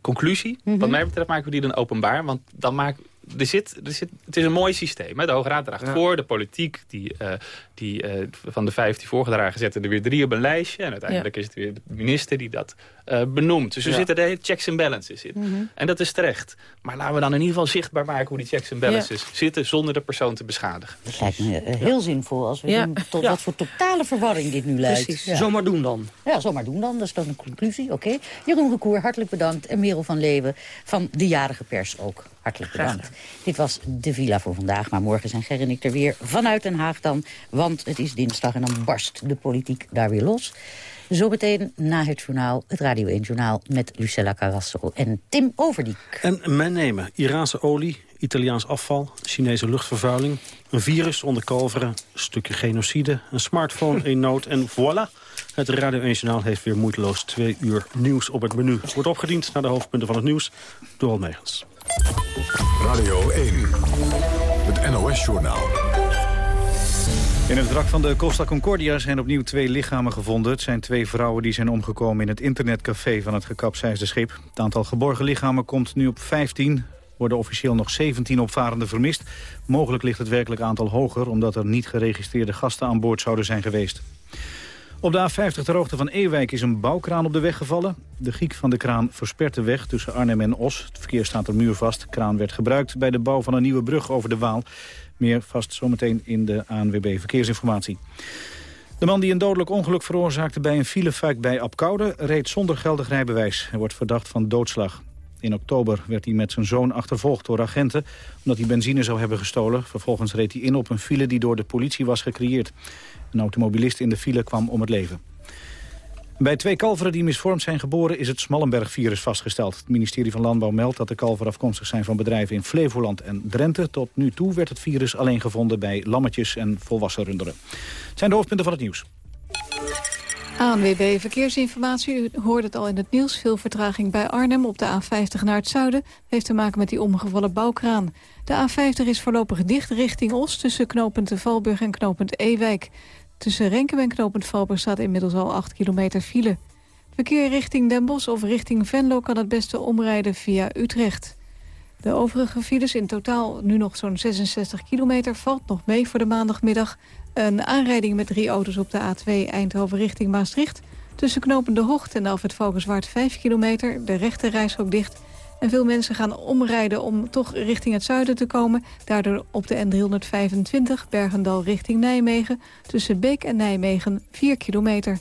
conclusie, wat mij betreft, maken we die dan openbaar. Want dan maak, er zit, er zit, het is een mooi systeem. Hè? De Hoge Raad draagt Ja. voor. De politiek die, eh, die, eh, van de vijf die voorgedragen zetten er weer drie op een lijstje. En uiteindelijk is het weer de minister die dat eh, benoemt. Dus er Ja. zitten de hele checks en balances in. Mhm. En dat is terecht. Maar laten we dan in ieder geval zichtbaar maken hoe die checks en balances zitten... zonder de persoon te beschadigen. Dat lijkt me eh, heel zinvol als we tot Ja. wat voor totale verwarring dit nu leidt. Precies. Zomaar doen dan. Ja, zomaar doen dan. Dat is dan een conclusie. Oké. Jeroen Recour, hartelijk bedankt. En Merel van Leeuwen van de Jarige Pers ook. Hartelijk bedankt. Dit was de Villa voor vandaag. Maar morgen zijn Ger en ik er weer vanuit Den Haag dan. Want het is dinsdag en dan barst de politiek daar weer los. Zometeen na het journaal, het Radio 1-journaal... met Lucella Carrasso en Tim Overdiek. En men nemen Iraanse olie, Italiaans afval, Chinese luchtvervuiling... een virus onder kalveren, een stukje genocide, een smartphone in nood en voilà... Het Radio 1-journaal heeft weer moeiteloos twee uur nieuws op het menu. Wordt opgediend naar de hoofdpunten van het nieuws door Almegens. Radio 1, het NOS-journaal. In het wrak van de Costa Concordia zijn opnieuw twee lichamen gevonden. Het zijn twee vrouwen die zijn omgekomen in het internetcafé van het gekapseisde schip. Het aantal geborgen lichamen komt nu op 15 worden officieel nog 17 opvarenden vermist. Mogelijk ligt het werkelijk aantal hoger... omdat er niet geregistreerde gasten aan boord zouden zijn geweest. Op de A50 ter hoogte van Ewijk is een bouwkraan op de weg gevallen. De giek van de kraan verspert de weg tussen Arnhem en Os. Het verkeer staat er muurvast. De kraan werd gebruikt bij de bouw van een nieuwe brug over de Waal. Meer vast zometeen in de ANWB Verkeersinformatie. De man die een dodelijk ongeluk veroorzaakte bij een filefuik bij Apkoude... reed zonder geldig rijbewijs. Hij wordt verdacht van doodslag. In oktober werd hij met zijn zoon achtervolgd door agenten... omdat hij benzine zou hebben gestolen. Vervolgens reed hij in op een file die door de politie was gecreëerd. Een automobilist in de file kwam om het leven. Bij twee kalveren die misvormd zijn geboren is het Smallenberg-virus vastgesteld. Het ministerie van Landbouw meldt dat de kalveren afkomstig zijn van bedrijven in Flevoland en Drenthe. Tot nu toe werd het virus alleen gevonden bij lammetjes en volwassen runderen. Het zijn de hoofdpunten van het nieuws. ANWB Verkeersinformatie. U hoort het al in het nieuws. Veel vertraging bij Arnhem op de A50 naar het zuiden. Heeft te maken met die omgevallen bouwkraan. De A50 is voorlopig dicht richting Os... tussen knooppunt de Valburg en knooppunt Ewijk. Tussen Renkum en knooppunt Valburg staat inmiddels al 8 kilometer file. Verkeer richting Den Bosch of richting Venlo kan het beste omrijden via Utrecht. De overige files, in totaal nu nog zo'n 66 kilometer, valt nog mee voor de maandagmiddag. Een aanrijding met drie auto's op de A2 Eindhoven richting Maastricht. Tussen knopen De Hocht en Alfred Valkenswaard 5 kilometer. De rechte reishok dicht. En veel mensen gaan omrijden om toch richting het zuiden te komen. Daardoor op de N325 Bergendal richting Nijmegen. Tussen Beek en Nijmegen 4 kilometer.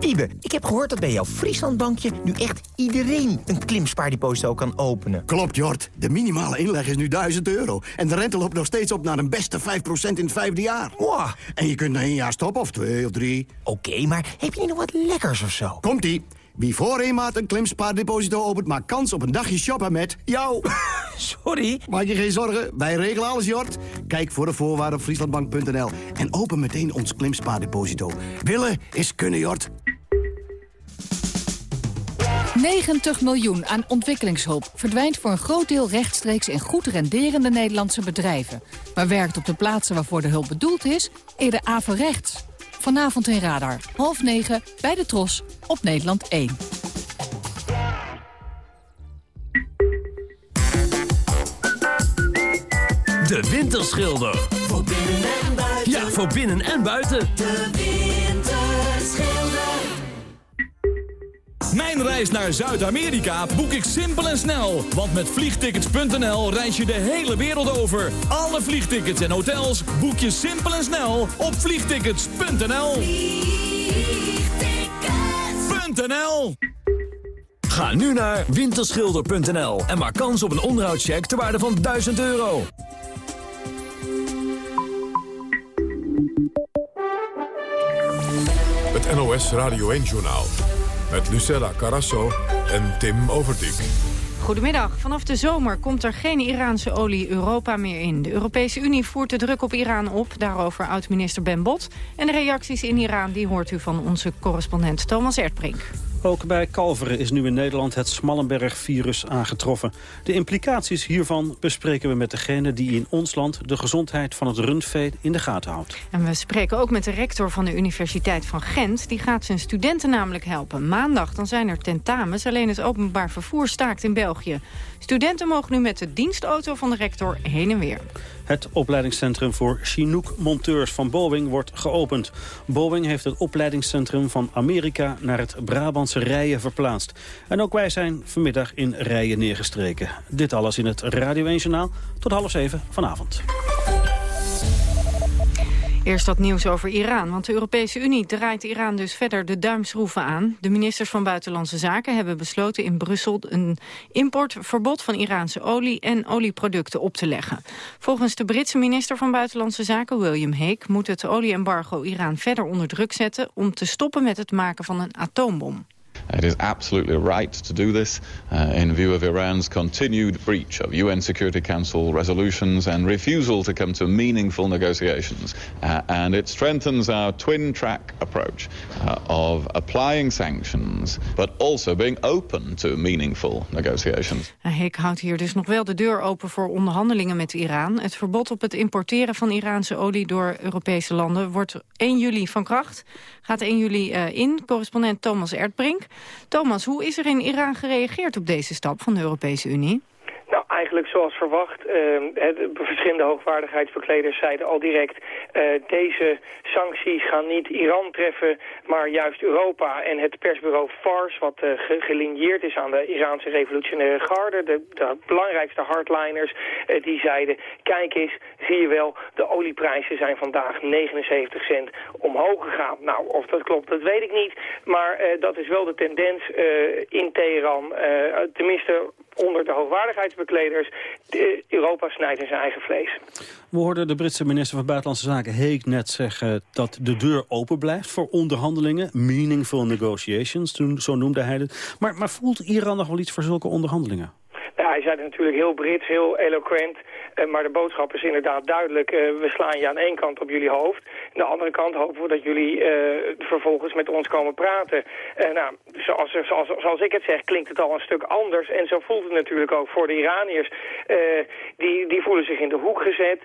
Ibe, ik heb gehoord dat bij jouw Frieslandbankje nu echt iedereen een klimspaardeposito kan openen. Klopt, Jort. De minimale inleg is nu 1000 euro. En de rente loopt nog steeds op naar een beste 5% in het vijfde jaar. Wow. En je kunt na één jaar stoppen, of twee of drie. Oké, maar heb je niet nog wat lekkers of zo? Komt-ie. Wie voor een maand een klimspaardeposito opent... maakt kans op een dagje shoppen met jou. Sorry? Maak je geen zorgen, wij regelen alles, Jort. Kijk voor de voorwaarden op frieslandbank.nl. En open meteen ons klimspaardeposito. Willen is kunnen, Jort. 90 miljoen aan ontwikkelingshulp verdwijnt voor een groot deel rechtstreeks in goed renderende Nederlandse bedrijven. Maar werkt op de plaatsen waarvoor de hulp bedoeld is, eerder averechts. Vanavond in Radar, half negen, bij de Tros, op Nederland 1. De Winterschilder. Voor binnen en buiten. Ja, voor binnen en buiten. De Mijn reis naar Zuid-Amerika boek ik simpel en snel. Want met vliegtickets.nl reis je de hele wereld over. Alle vliegtickets en hotels boek je simpel en snel op vliegtickets.nl. Vliegtickets.nl Ga nu naar winterschilder.nl en maak kans op een onderhoudscheck ter waarde van 1000 euro. Het NOS Radio 1-journaal. Met Lucella Carasso en Tim Overdijk. Goedemiddag. Vanaf de zomer komt er geen Iraanse olie Europa meer in. De Europese Unie voert de druk op Iran op. Daarover oud-minister Ben Bot. En de reacties in Iran die hoort u van onze correspondent Thomas Erdbrink. Ook bij kalveren is nu in Nederland het Smallenberg-virus aangetroffen. De implicaties hiervan bespreken we met degene die in ons land... de gezondheid van het rundvee in de gaten houdt. En we spreken ook met de rector van de Universiteit van Gent. Die gaat zijn studenten namelijk helpen. Maandag dan zijn er tentamens. Alleen het openbaar vervoer staakt in België. Studenten mogen nu met de dienstauto van de rector heen en weer. Het opleidingscentrum voor Chinook-monteurs van Boeing wordt geopend. Boeing heeft het opleidingscentrum van Amerika naar het Brabantse Rijen verplaatst. En ook wij zijn vanmiddag in Rijen neergestreken. Dit alles in het Radio 1 Journaal tot half zeven vanavond. Eerst dat nieuws over Iran, want de Europese Unie draait Iran dus verder de duimschroeven aan. De ministers van Buitenlandse Zaken hebben besloten in Brussel een importverbod van Iraanse olie en olieproducten op te leggen. Volgens de Britse minister van Buitenlandse Zaken, William Hague, moet het olieembargo Iran verder onder druk zetten om te stoppen met het maken van een atoombom. It is absolutely right to do this uh, in view of Iran's continued breach of UN Security Council resolutions and refusal to come to meaningful negotiations. Uh, and it strengthens our twin track approach uh, of applying sanctions, but also being open to meaningful negotiations. Hek houdt hier dus nog wel de deur open voor onderhandelingen met Iran. Het verbod op het importeren van Iraanse olie door Europese landen wordt 1 juli van kracht. Gaat 1 juli uh, in. Correspondent Thomas Erdbrink. Thomas, hoe is er in Iran gereageerd op deze stap van de Europese Unie? Nou, eigenlijk zoals verwacht. Uh, verschillende hoogwaardigheidsbekleders zeiden al direct... Uh, deze sancties gaan niet Iran treffen, maar juist Europa. En het persbureau Fars, wat uh, gelinieerd is aan de Iraanse revolutionaire garde... de, de belangrijkste hardliners, uh, die zeiden... kijk eens, zie je wel, de olieprijzen zijn vandaag 79 cent omhoog gegaan. Nou, of dat klopt, dat weet ik niet. Maar dat is wel de tendens in Teheran. tenminste onder de hoogwaardigheidsbekleders. De, Europa snijdt in zijn eigen vlees. We hoorden de Britse minister van Buitenlandse Zaken Heek net zeggen dat de deur open blijft voor onderhandelingen. Meaningful negotiations, zo noemde hij het. Maar, maar voelt Iran nog wel iets voor zulke onderhandelingen? Hij zei het natuurlijk heel Brits, heel eloquent. Uh, maar de boodschap is inderdaad duidelijk. Uh, we slaan je aan één kant op jullie hoofd. Aan de andere kant hopen we dat jullie uh, vervolgens met ons komen praten. nou, zoals, zoals, zoals ik het zeg, klinkt het al een stuk anders. En zo voelt het natuurlijk ook voor de Iraniërs. die, die voelen zich in de hoek gezet.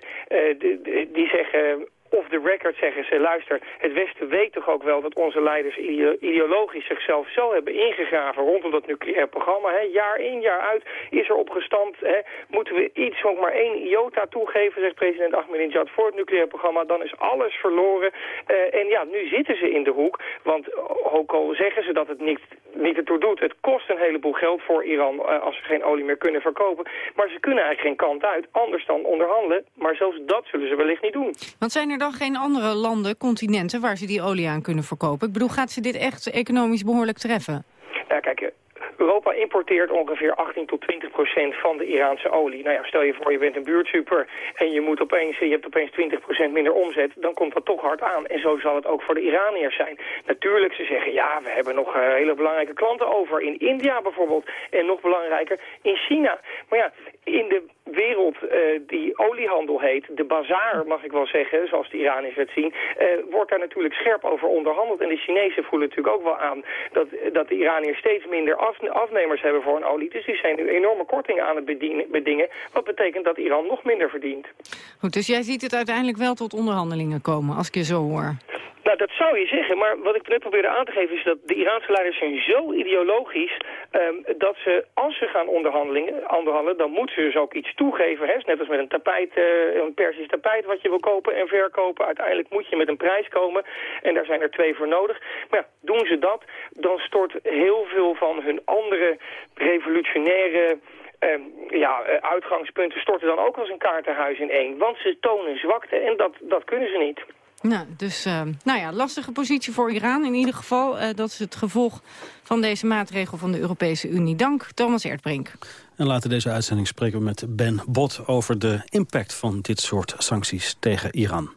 die, die zeggen off the record zeggen ze, luister, het Westen weet toch ook wel dat onze leiders ideologisch zichzelf zo hebben ingegraven rondom dat nucleair programma. Hè? Jaar in, jaar uit is er opgestampt. Hè? Moeten we iets, ook maar één iota toegeven, zegt president Ahmadinejad, voor het nucleair programma, dan is alles verloren. Uh, en ja, nu zitten ze in de hoek, want ook al zeggen ze dat het niet, niet ertoe doet, het kost een heleboel geld voor Iran uh, als ze geen olie meer kunnen verkopen. Maar ze kunnen eigenlijk geen kant uit, anders dan onderhandelen. Maar zelfs dat zullen ze wellicht niet doen. Want zijn dan geen andere landen, continenten... waar ze die olie aan kunnen verkopen? Ik bedoel, gaat ze dit echt economisch behoorlijk treffen? Ja, kijk, Europa importeert ongeveer 18 tot 20 procent van de Iraanse olie. Nou ja, stel je voor je bent een buurtsuper en je, moet opeens, je hebt opeens 20 procent minder omzet, dan komt dat toch hard aan. En zo zal het ook voor de Iraniërs zijn. Natuurlijk, ze zeggen ja, we hebben nog uh, hele belangrijke klanten over. In India bijvoorbeeld. En nog belangrijker, in China. Maar ja, in de wereld uh, die oliehandel heet, de bazaar mag ik wel zeggen, zoals de Iraniërs het zien, uh, wordt daar natuurlijk scherp over onderhandeld. En de Chinezen voelen natuurlijk ook wel aan dat, dat de Iraniërs steeds minder afnemers hebben voor een olie. Dus die zijn nu enorme kortingen aan het bedienen, bedingen, wat betekent dat Iran nog minder verdient. Goed, dus jij ziet het uiteindelijk wel tot onderhandelingen komen, als ik je zo hoor. Nou, dat zou je zeggen, maar wat ik net probeerde aan te geven is dat de Iraanse leiders zijn zo ideologisch um, dat ze, als ze gaan onderhandelen, dan moeten ze dus ook iets toegeven. Hè? Net als met een tapijt, uh, een Persisch tapijt wat je wil kopen en verkopen. Uiteindelijk moet je met een prijs komen en daar zijn er twee voor nodig. Maar ja, doen ze dat, dan stort heel veel van hun andere revolutionaire... Uh, ja, uitgangspunten storten dan ook als een kaartenhuis in één. Want ze tonen zwakte en dat, dat kunnen ze niet. Nou, dus, uh, nou ja, lastige positie voor Iran. In ieder geval, uh, dat is het gevolg van deze maatregel van de Europese Unie. Dank, Thomas Erdbrink. En later deze uitzending spreken we met Ben Bot over de impact van dit soort sancties tegen Iran.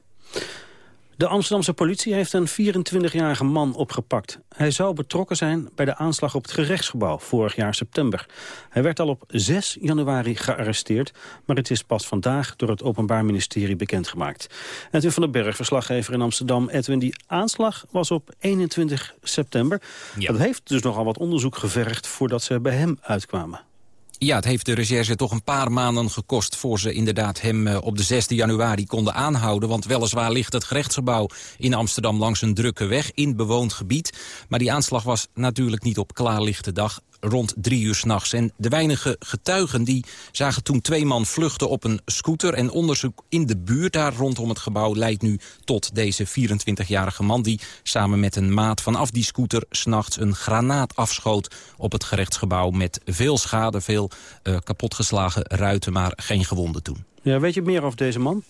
De Amsterdamse politie heeft een 24-jarige man opgepakt. Hij zou betrokken zijn bij de aanslag op het gerechtsgebouw vorig jaar september. Hij werd al op 6 januari gearresteerd, maar het is pas vandaag door het Openbaar Ministerie bekendgemaakt. Edwin van den Berg, verslaggever in Amsterdam. Edwin, die aanslag was op 21 september. Dat heeft dus nogal wat onderzoek gevergd voordat ze bij hem uitkwamen. Ja, het heeft de recherche toch een paar maanden gekost... voor ze inderdaad hem eh, op de 6 januari konden aanhouden. Want weliswaar ligt het gerechtsgebouw in Amsterdam langs een drukke weg... in bewoond gebied. Maar die aanslag was natuurlijk niet op klaarlichte dag rond drie uur s'nachts. En de weinige getuigen die zagen toen twee man vluchten op een scooter... en onderzoek in de buurt daar rondom het gebouw leidt nu tot deze 24-jarige man... die samen met een maat vanaf die scooter s'nachts een granaat afschoot... op het gerechtsgebouw met veel schade, veel uh, kapotgeslagen ruiten... maar geen gewonden toen. Ja, weet je meer over deze man?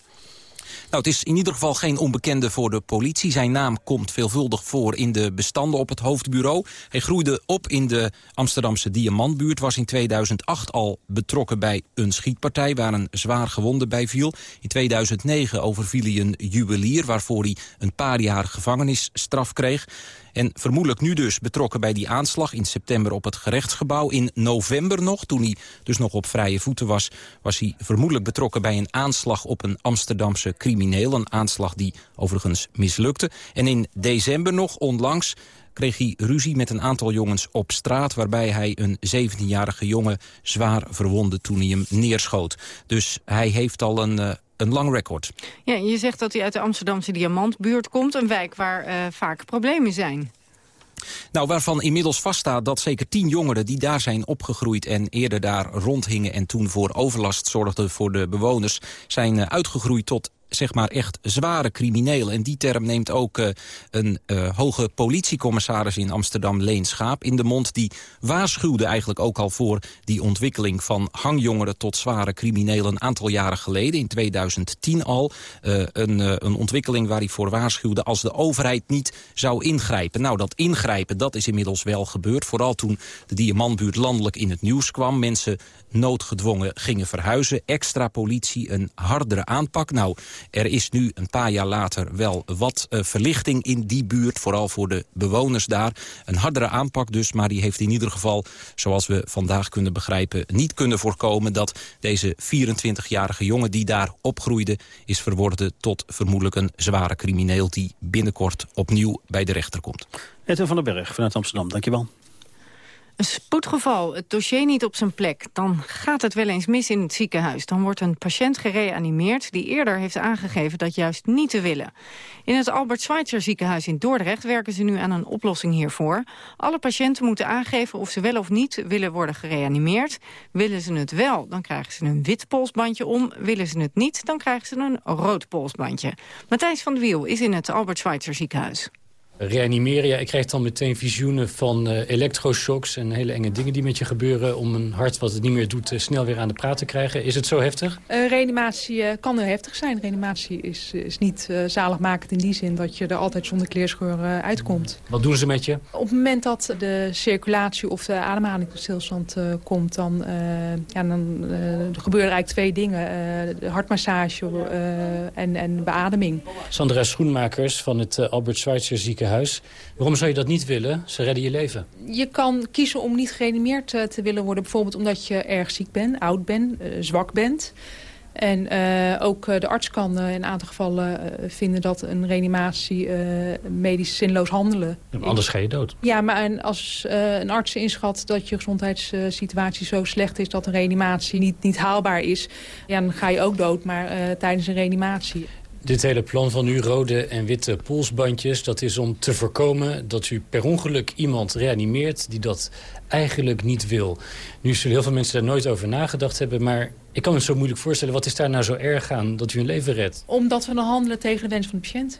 Nou, het is in ieder geval geen onbekende voor de politie. Zijn naam komt veelvuldig voor in de bestanden op het hoofdbureau. Hij groeide op in de Amsterdamse Diamantbuurt. Was in 2008 al betrokken bij een schietpartij... waar een zwaar gewonde bij viel. In 2009 overviel hij een juwelier... waarvoor hij een paar jaar gevangenisstraf kreeg. En vermoedelijk nu dus betrokken bij die aanslag in september op het gerechtsgebouw. In november nog, toen hij dus nog op vrije voeten was... was hij vermoedelijk betrokken bij een aanslag op een Amsterdamse crimineel. Een aanslag die overigens mislukte. En in december nog, onlangs, kreeg hij ruzie met een aantal jongens op straat... waarbij hij een 17-jarige jongen zwaar verwonde toen hij hem neerschoot. Dus hij heeft al een, uh, een lang record. Ja, je zegt dat hij uit de Amsterdamse Diamantbuurt komt. Een wijk waar uh, vaak problemen zijn. Nou, waarvan inmiddels vaststaat dat zeker tien jongeren die daar zijn opgegroeid... en eerder daar rondhingen en toen voor overlast zorgden voor de bewoners... zijn uh, uitgegroeid tot zeg maar echt zware criminelen. En die term neemt ook uh, een uh, hoge politiecommissaris in Amsterdam, Leen Schaap, in de mond. Die waarschuwde eigenlijk ook al voor die ontwikkeling van hangjongeren tot zware criminelen een aantal jaren geleden, in 2010 al. Uh, een, een ontwikkeling waar hij voor waarschuwde als de overheid niet zou ingrijpen. Nou, dat ingrijpen, dat is inmiddels wel gebeurd. Vooral toen de Diamantbuurt landelijk in het nieuws kwam. Mensen noodgedwongen gingen verhuizen. Extra politie, een hardere aanpak. Nou, er is nu een paar jaar later wel wat uh, verlichting in die buurt. Vooral voor de bewoners daar. Een hardere aanpak dus, maar die heeft in ieder geval... zoals we vandaag kunnen begrijpen, niet kunnen voorkomen... dat deze 24-jarige jongen die daar opgroeide... is verworden tot vermoedelijk een zware crimineel... die binnenkort opnieuw bij de rechter komt. Edwin van den Berg vanuit Amsterdam, dankjewel. Een spoedgeval, het dossier niet op zijn plek. Dan gaat het wel eens mis in het ziekenhuis. Dan wordt een patiënt gereanimeerd die eerder heeft aangegeven dat juist niet te willen. In het Albert Schweitzer ziekenhuis in Dordrecht werken ze nu aan een oplossing hiervoor. Alle patiënten moeten aangeven of ze wel of niet willen worden gereanimeerd. Willen ze het wel, dan krijgen ze een wit polsbandje om. Willen ze het niet, dan krijgen ze een rood polsbandje. Matthijs van de Wiel is in het Albert Schweitzer ziekenhuis reanimeren. Ja, ik krijg dan meteen visioenen van uh, elektroshocks en hele enge dingen die met je gebeuren... om een hart wat het niet meer doet uh, snel weer aan de praat te krijgen. Is het zo heftig? Uh, reanimatie kan heel heftig zijn. Reanimatie is, is niet zaligmakend in die zin dat je er altijd zonder kleerscheur uitkomt. Wat doen ze met je? Op het moment dat de circulatie of de ademhaling tot stilstand komt... dan, ja, dan gebeuren er eigenlijk twee dingen. de hartmassage en, en beademing. Sandra Schoenmakers van het Albert Schweitzer ziekenhuis Waarom zou je dat niet willen? Ze redden je leven. Je kan kiezen om niet gereanimeerd te willen worden. Bijvoorbeeld omdat je erg ziek bent, oud bent, uh, zwak bent. En uh, ook de arts kan in een aantal gevallen vinden dat een reanimatie medisch zinloos handelen. Ja, anders ga je dood. Ja, maar als een arts inschat dat je gezondheidssituatie zo slecht is... dat een reanimatie niet, niet haalbaar is, ja, dan ga je ook dood, maar tijdens een reanimatie. Dit hele plan van u, rode en witte polsbandjes... dat is om te voorkomen dat u per ongeluk iemand reanimeert... die dat eigenlijk niet wil. Nu zullen heel veel mensen daar nooit over nagedacht hebben... maar ik kan me zo moeilijk voorstellen... wat is daar nou zo erg aan dat u een leven redt? Omdat we dan handelen tegen de wens van de patiënt.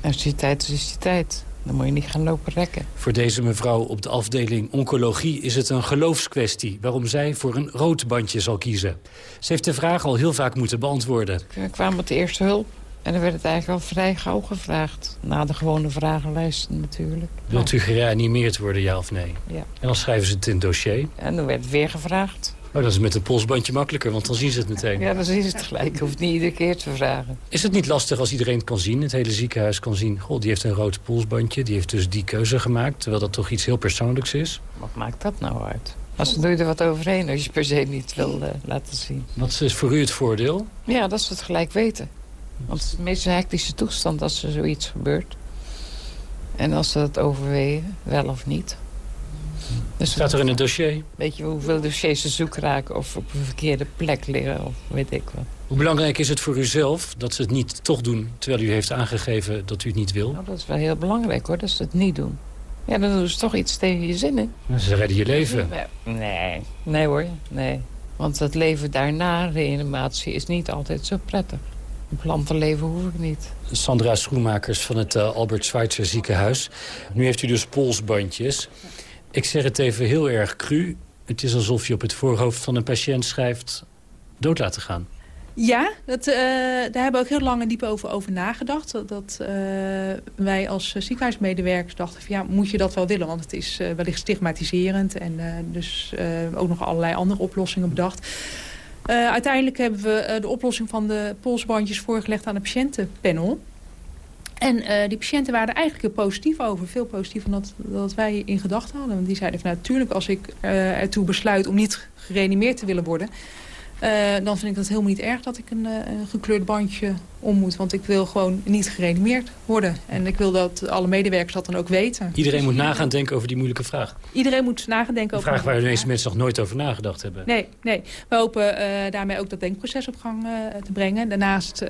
Als die tijd is, is die tijd. Dan moet je niet gaan lopen rekken. Voor deze mevrouw op de afdeling oncologie is het een geloofskwestie... waarom zij voor een rood bandje zal kiezen. Ze heeft de vraag al heel vaak moeten beantwoorden. We kwamen met de eerste hulp. En dan werd het eigenlijk al vrij gauw gevraagd. Na de gewone vragenlijsten natuurlijk. Wilt u gereanimeerd worden, ja of nee? Ja. En dan schrijven ze het in het dossier. En dan werd het weer gevraagd. Oh, dat is met een polsbandje makkelijker, want dan zien ze het meteen. Ja, dan zien ze het gelijk. Je hoeft niet iedere keer te vragen. Is het niet lastig als iedereen het kan zien, het hele ziekenhuis kan zien... goh, die heeft een rood polsbandje, die heeft dus die keuze gemaakt... terwijl dat toch iets heel persoonlijks is? Wat maakt dat nou uit? Als doe je er wat overheen als je per se niet wil uh, laten zien. Wat is voor u het voordeel? Ja, dat ze het gelijk weten. Want het is de meest hectische toestand als er zoiets gebeurt. En als ze dat overwegen, wel of niet. Dus Staat er in het dossier? Weet je hoeveel dossiers ze zoek raken of op een verkeerde plek liggen of weet ik wat. Hoe belangrijk is het voor uzelf dat ze het niet toch doen... terwijl u heeft aangegeven dat u het niet wil? Nou, dat is wel heel belangrijk hoor, dat ze het niet doen. Ja, dan doen ze toch iets tegen je zinnen. Ze redden je leven. Nee, nee hoor, nee. Want het leven daarna, reanimatie, is niet altijd zo prettig. Een plantenleven hoef ik niet. Sandra Schoenmakers van het uh, Albert Schweitzer ziekenhuis. Nu heeft u dus polsbandjes. Ik zeg het even heel erg cru. Het is alsof je op het voorhoofd van een patiënt schrijft... dood laten gaan. Ja, dat, uh, daar hebben we ook heel lang en diep over, over nagedacht. Dat, dat uh, wij als ziekenhuismedewerkers dachten van ja, moet je dat wel willen? Want het is uh, wellicht stigmatiserend en dus ook nog allerlei andere oplossingen bedacht. Uiteindelijk hebben we de oplossing van de polsbandjes voorgelegd aan het patiëntenpanel. En die patiënten waren er eigenlijk heel positief over. Veel positiever dan dat, dat wij in gedachten hadden. Want die zeiden van nou, natuurlijk als ik ertoe besluit om niet gereanimeerd te willen worden uh, dan vind ik dat helemaal niet erg dat ik een, uh, een, gekleurd bandje om moet. Want ik wil gewoon niet gereanimeerd worden. En ik wil dat alle medewerkers dat dan ook weten. Iedereen moet nagaan denken over die moeilijke vraag. Iedereen moet nagaan denken over... Een vraag waar de meeste mensen nog nooit over nagedacht hebben. Nee, nee. we hopen uh, daarmee ook dat denkproces op gang te brengen. Daarnaast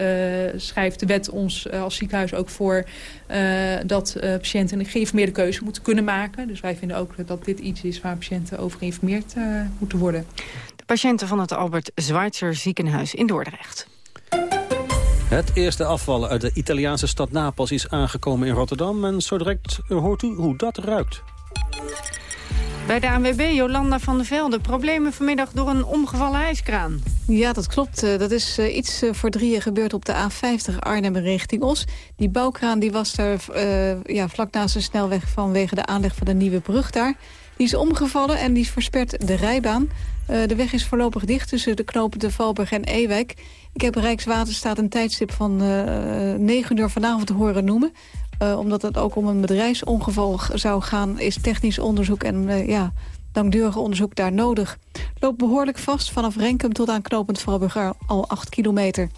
schrijft de wet ons als ziekenhuis ook voor... dat patiënten een geïnformeerde keuze moeten kunnen maken. Dus wij vinden ook dat dit iets is waar patiënten over geïnformeerd moeten worden patiënten van het Albert Schweitzer ziekenhuis in Dordrecht. Het eerste afvallen uit de Italiaanse stad Napels is aangekomen in Rotterdam. En zo direct hoort u hoe dat ruikt. Bij de ANWB, Jolanda van der Velde, problemen vanmiddag door een omgevallen ijskraan. Ja, dat klopt. Eh, dat is eh, iets eh, voor drieën gebeurd op de A50 Arnhem richting Os. Die bouwkraan die was daar uh, ja, vlak naast de snelweg vanwege de aanleg van de nieuwe brug daar. Die is omgevallen en die verspert de rijbaan. Uh, de weg is voorlopig dicht tussen de knopen de Valburg en Ewijk. Ik heb Rijkswaterstaat een tijdstip van uh, 9 uur vanavond horen noemen. Uh, omdat het ook om een bedrijfsongeval zou gaan... is technisch onderzoek en ja, langdurig onderzoek daar nodig. Loopt behoorlijk vast vanaf Renkum tot aan knooppunt Valburg al 8 kilometer.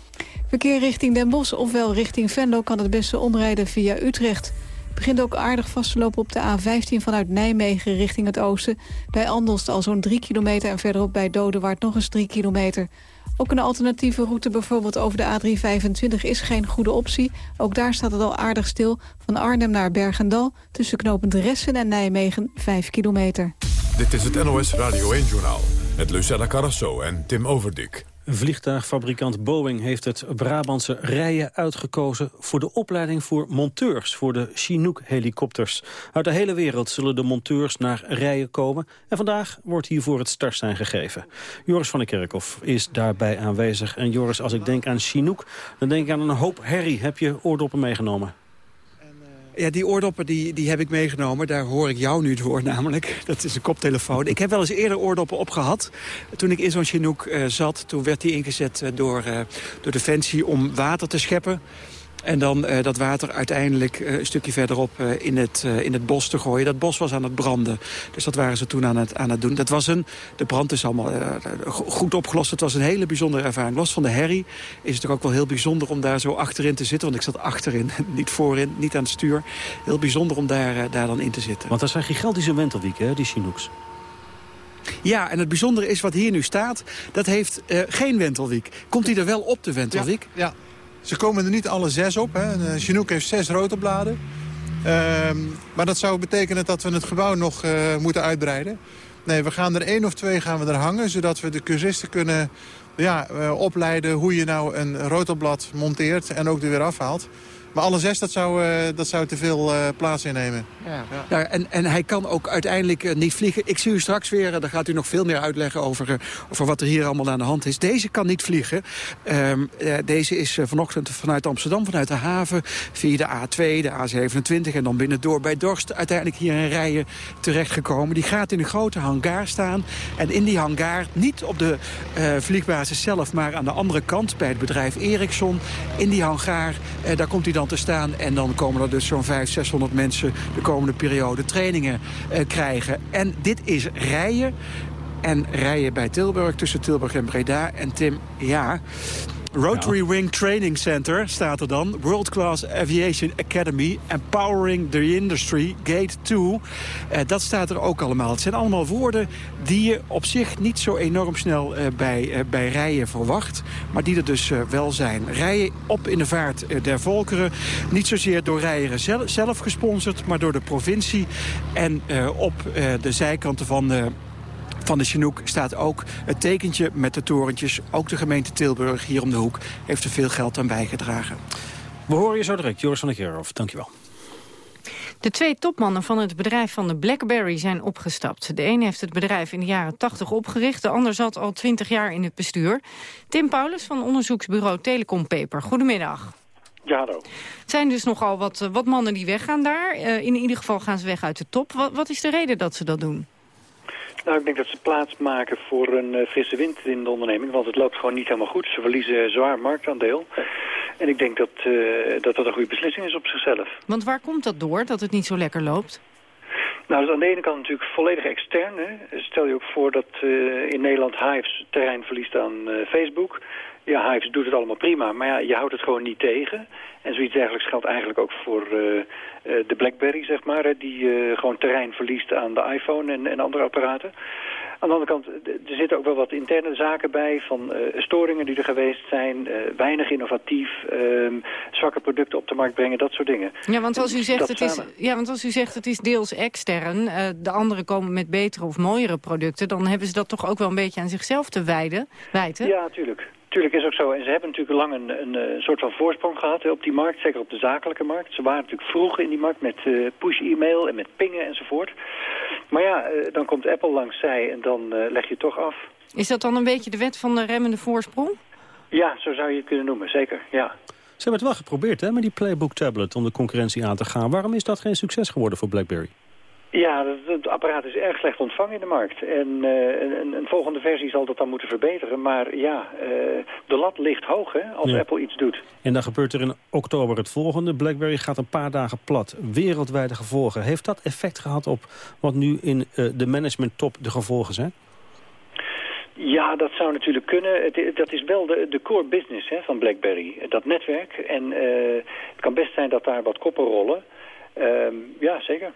Verkeer richting Den Bosch ofwel richting Venlo kan het beste omrijden via Utrecht begint ook aardig vast te lopen op de A15 vanuit Nijmegen richting het oosten. Bij Andelst al zo'n 3 kilometer en verderop bij Dodewaard nog eens 3 kilometer. Ook een alternatieve route bijvoorbeeld over de A325 is geen goede optie. Ook daar staat het al aardig stil. Van Arnhem naar Bergendal tussen knopend Ressen en Nijmegen 5 kilometer. Dit is het NOS Radio 1-journaal met Lucella Carrasso en Tim Overdik. Vliegtuigfabrikant Boeing heeft het Brabantse Rijen uitgekozen... voor de opleiding voor monteurs voor de Chinook-helikopters. Uit de hele wereld zullen de monteurs naar Rijen komen... en vandaag wordt hiervoor het startsein gegeven. Joris van der Kerkhoff is daarbij aanwezig. En Joris, als ik denk aan Chinook, dan denk ik aan een hoop herrie. Heb je oordoppen meegenomen? Ja, die oordoppen die, die heb ik meegenomen. Daar hoor ik jou nu door namelijk. Dat is een koptelefoon. Ik heb wel eens eerder oordoppen opgehad. Toen ik in zo'n Chinook uh, zat, toen werd die ingezet uh, door, uh, door Defensie om water te scheppen. En dan uh, dat water uiteindelijk uh, een stukje verderop uh, in, het, in het bos te gooien. Dat bos was aan het branden. Dus dat waren ze toen aan het, aan het doen. Dat was een, de brand is allemaal goed opgelost. Het was een hele bijzondere ervaring. Los van de herrie is het ook wel heel bijzonder om daar zo achterin te zitten. Want ik zat achterin, niet voorin, niet aan het stuur. Heel bijzonder om daar, daar dan in te zitten. Want dat zijn gigantische wentelwieken, hè, die Chinooks. Ja, en het bijzondere is wat hier nu staat, dat heeft geen wentelwiek. Komt hij er wel op, de wentelwiek? ja. ja. Ze komen er niet alle zes op. Hè. Een Chinook heeft zes rotorbladen. Uh, maar dat zou betekenen dat we het gebouw nog uh, moeten uitbreiden. Nee, we gaan er één of twee gaan we er hangen... zodat we de cursisten kunnen ja, uh, opleiden hoe je nou een rotorblad monteert... en ook er weer afhaalt. Maar alle zes, dat zou, uh, dat zou te veel uh, plaats innemen. Ja. Ja. en, en hij kan ook uiteindelijk uh, niet vliegen. Ik zie u straks weer, daar gaat u nog veel meer uitleggen over, over wat er hier allemaal aan de hand is. Deze kan niet vliegen. Um, deze is vanochtend vanuit Amsterdam, vanuit de haven... via de A2, de A27 en dan binnendoor bij Dorst... uiteindelijk hier in Rijen terechtgekomen. Die gaat in een grote hangar staan. En in die hangar, niet op de vliegbasis zelf... maar aan de andere kant, bij het bedrijf Ericsson... in die hangar, daar komt hij dan te staan. En dan komen er dus zo'n 500, 600 mensen de komende periode trainingen uh, krijgen. En dit is rijden. En rijden bij Tilburg, tussen Tilburg en Breda. En Tim, ja... Rotary Wing Training Center staat er dan. World Class Aviation Academy. Empowering the Industry. Gate 2. Uh, dat staat er ook allemaal. Het zijn allemaal woorden die je op zich niet zo enorm snel uh, bij, uh, bij rijen verwacht. Maar die er dus wel zijn. Rijen op in de vaart der volkeren. Niet zozeer door rijeren zelf, zelf gesponsord. Maar door de provincie. En op de zijkanten van de van de Chinook staat ook het tekentje met de torentjes. Ook de gemeente Tilburg hier om de hoek heeft er veel geld aan bijgedragen. We horen je zo direct. Joris van der Gerhoff, dankjewel. De twee topmannen van het bedrijf van de BlackBerry zijn opgestapt. De een heeft het bedrijf in de jaren 80 opgericht, de ander zat al 20 jaar in het bestuur. Tim Paulus van onderzoeksbureau Telecom Paper, goedemiddag. Ja, hallo. Het zijn dus nogal wat, eh, wat mannen die weggaan daar. Uh, in ieder geval gaan ze weg uit de top. Wat, wat, is de reden dat ze dat doen? Nou, ik denk dat ze plaats maken voor een uh, frisse wind in de onderneming. Want het loopt gewoon niet helemaal goed. Ze verliezen zwaar marktaandeel. En ik denk dat, uh, dat dat een goede beslissing is op zichzelf. Want waar komt dat door, dat het niet zo lekker loopt? Nou, dat is aan de ene kant natuurlijk volledig extern. Hè. Stel je ook voor dat uh, in Nederland Hives terrein verliest aan Facebook. Ja, Hives doet het allemaal prima, maar ja, je houdt het gewoon niet tegen. En zoiets dergelijks geldt eigenlijk ook voor uh, uh, de BlackBerry, zeg maar. Die uh, gewoon terrein verliest aan de iPhone en, en andere apparaten. Aan de andere kant, er zitten ook wel wat interne zaken bij... van storingen die er geweest zijn, weinig innovatief... Um, zwakke producten op de markt brengen, dat soort dingen. Ja, want als u zegt, het is, ja, want als u zegt het is deels extern... de anderen komen met betere of mooiere producten... dan hebben ze dat toch ook wel een beetje aan zichzelf te wijden, wijten? Ja, natuurlijk. Tuurlijk is ook zo. En ze hebben natuurlijk lang een, een, een soort van voorsprong gehad hè, op die markt. Zeker op de zakelijke markt. Ze waren natuurlijk vroeg in die markt met uh, push-e-mail en met pingen enzovoort. Maar ja, uh, dan komt Apple langs zij en dan uh, leg je toch af. Is dat dan een beetje de wet van de remmende voorsprong? Ja, zo zou je het kunnen noemen. Zeker, ja. Ze hebben het wel geprobeerd hè, met die Playbook tablet om de concurrentie aan te gaan. Waarom is dat geen succes geworden voor BlackBerry? Ja, het apparaat is erg slecht ontvangen in de markt. En uh, een, een, volgende versie zal dat dan moeten verbeteren. Maar ja, uh, de lat ligt hoog hè, als ja. Apple iets doet. En dan gebeurt er in oktober het volgende. BlackBerry gaat een paar dagen plat. Wereldwijde gevolgen. Heeft dat effect gehad op wat nu in uh, de managementtop de gevolgen zijn? Ja, dat zou natuurlijk kunnen. Het, dat is wel de, de core business hè, van BlackBerry. Dat netwerk. En het kan best zijn dat daar wat koppen rollen. Um, ja, zeker.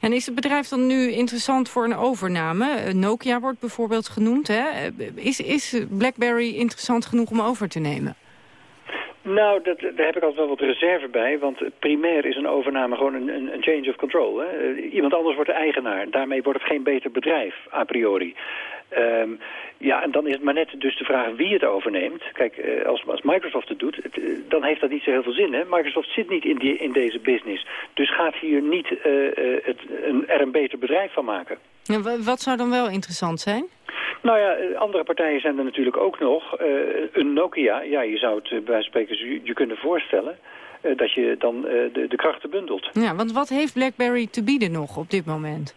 En is het bedrijf dan nu interessant voor een overname? Nokia wordt bijvoorbeeld genoemd. Hè? Is, is BlackBerry interessant genoeg om over te nemen? Nou, dat, daar heb ik altijd wel wat reserve bij. Want primair is een overname gewoon een, een, change of control. Hè? Iemand anders wordt de eigenaar. Daarmee wordt het geen beter bedrijf, a priori. Um, ja, en dan is het maar net dus de vraag wie het overneemt. Kijk, uh, als, als Microsoft het doet, het, uh, dan heeft dat niet zo heel veel zin. Hè? Microsoft zit niet in, die, in deze business. Dus gaat hier niet uh, het, een, er een beter bedrijf van maken. Ja, wat zou dan wel interessant zijn? Nou ja, andere partijen zijn er natuurlijk ook nog. een Nokia, ja, je zou het bij spreken je, je kunnen voorstellen... dat je dan de, de krachten bundelt. Ja, want wat heeft BlackBerry te bieden nog op dit moment?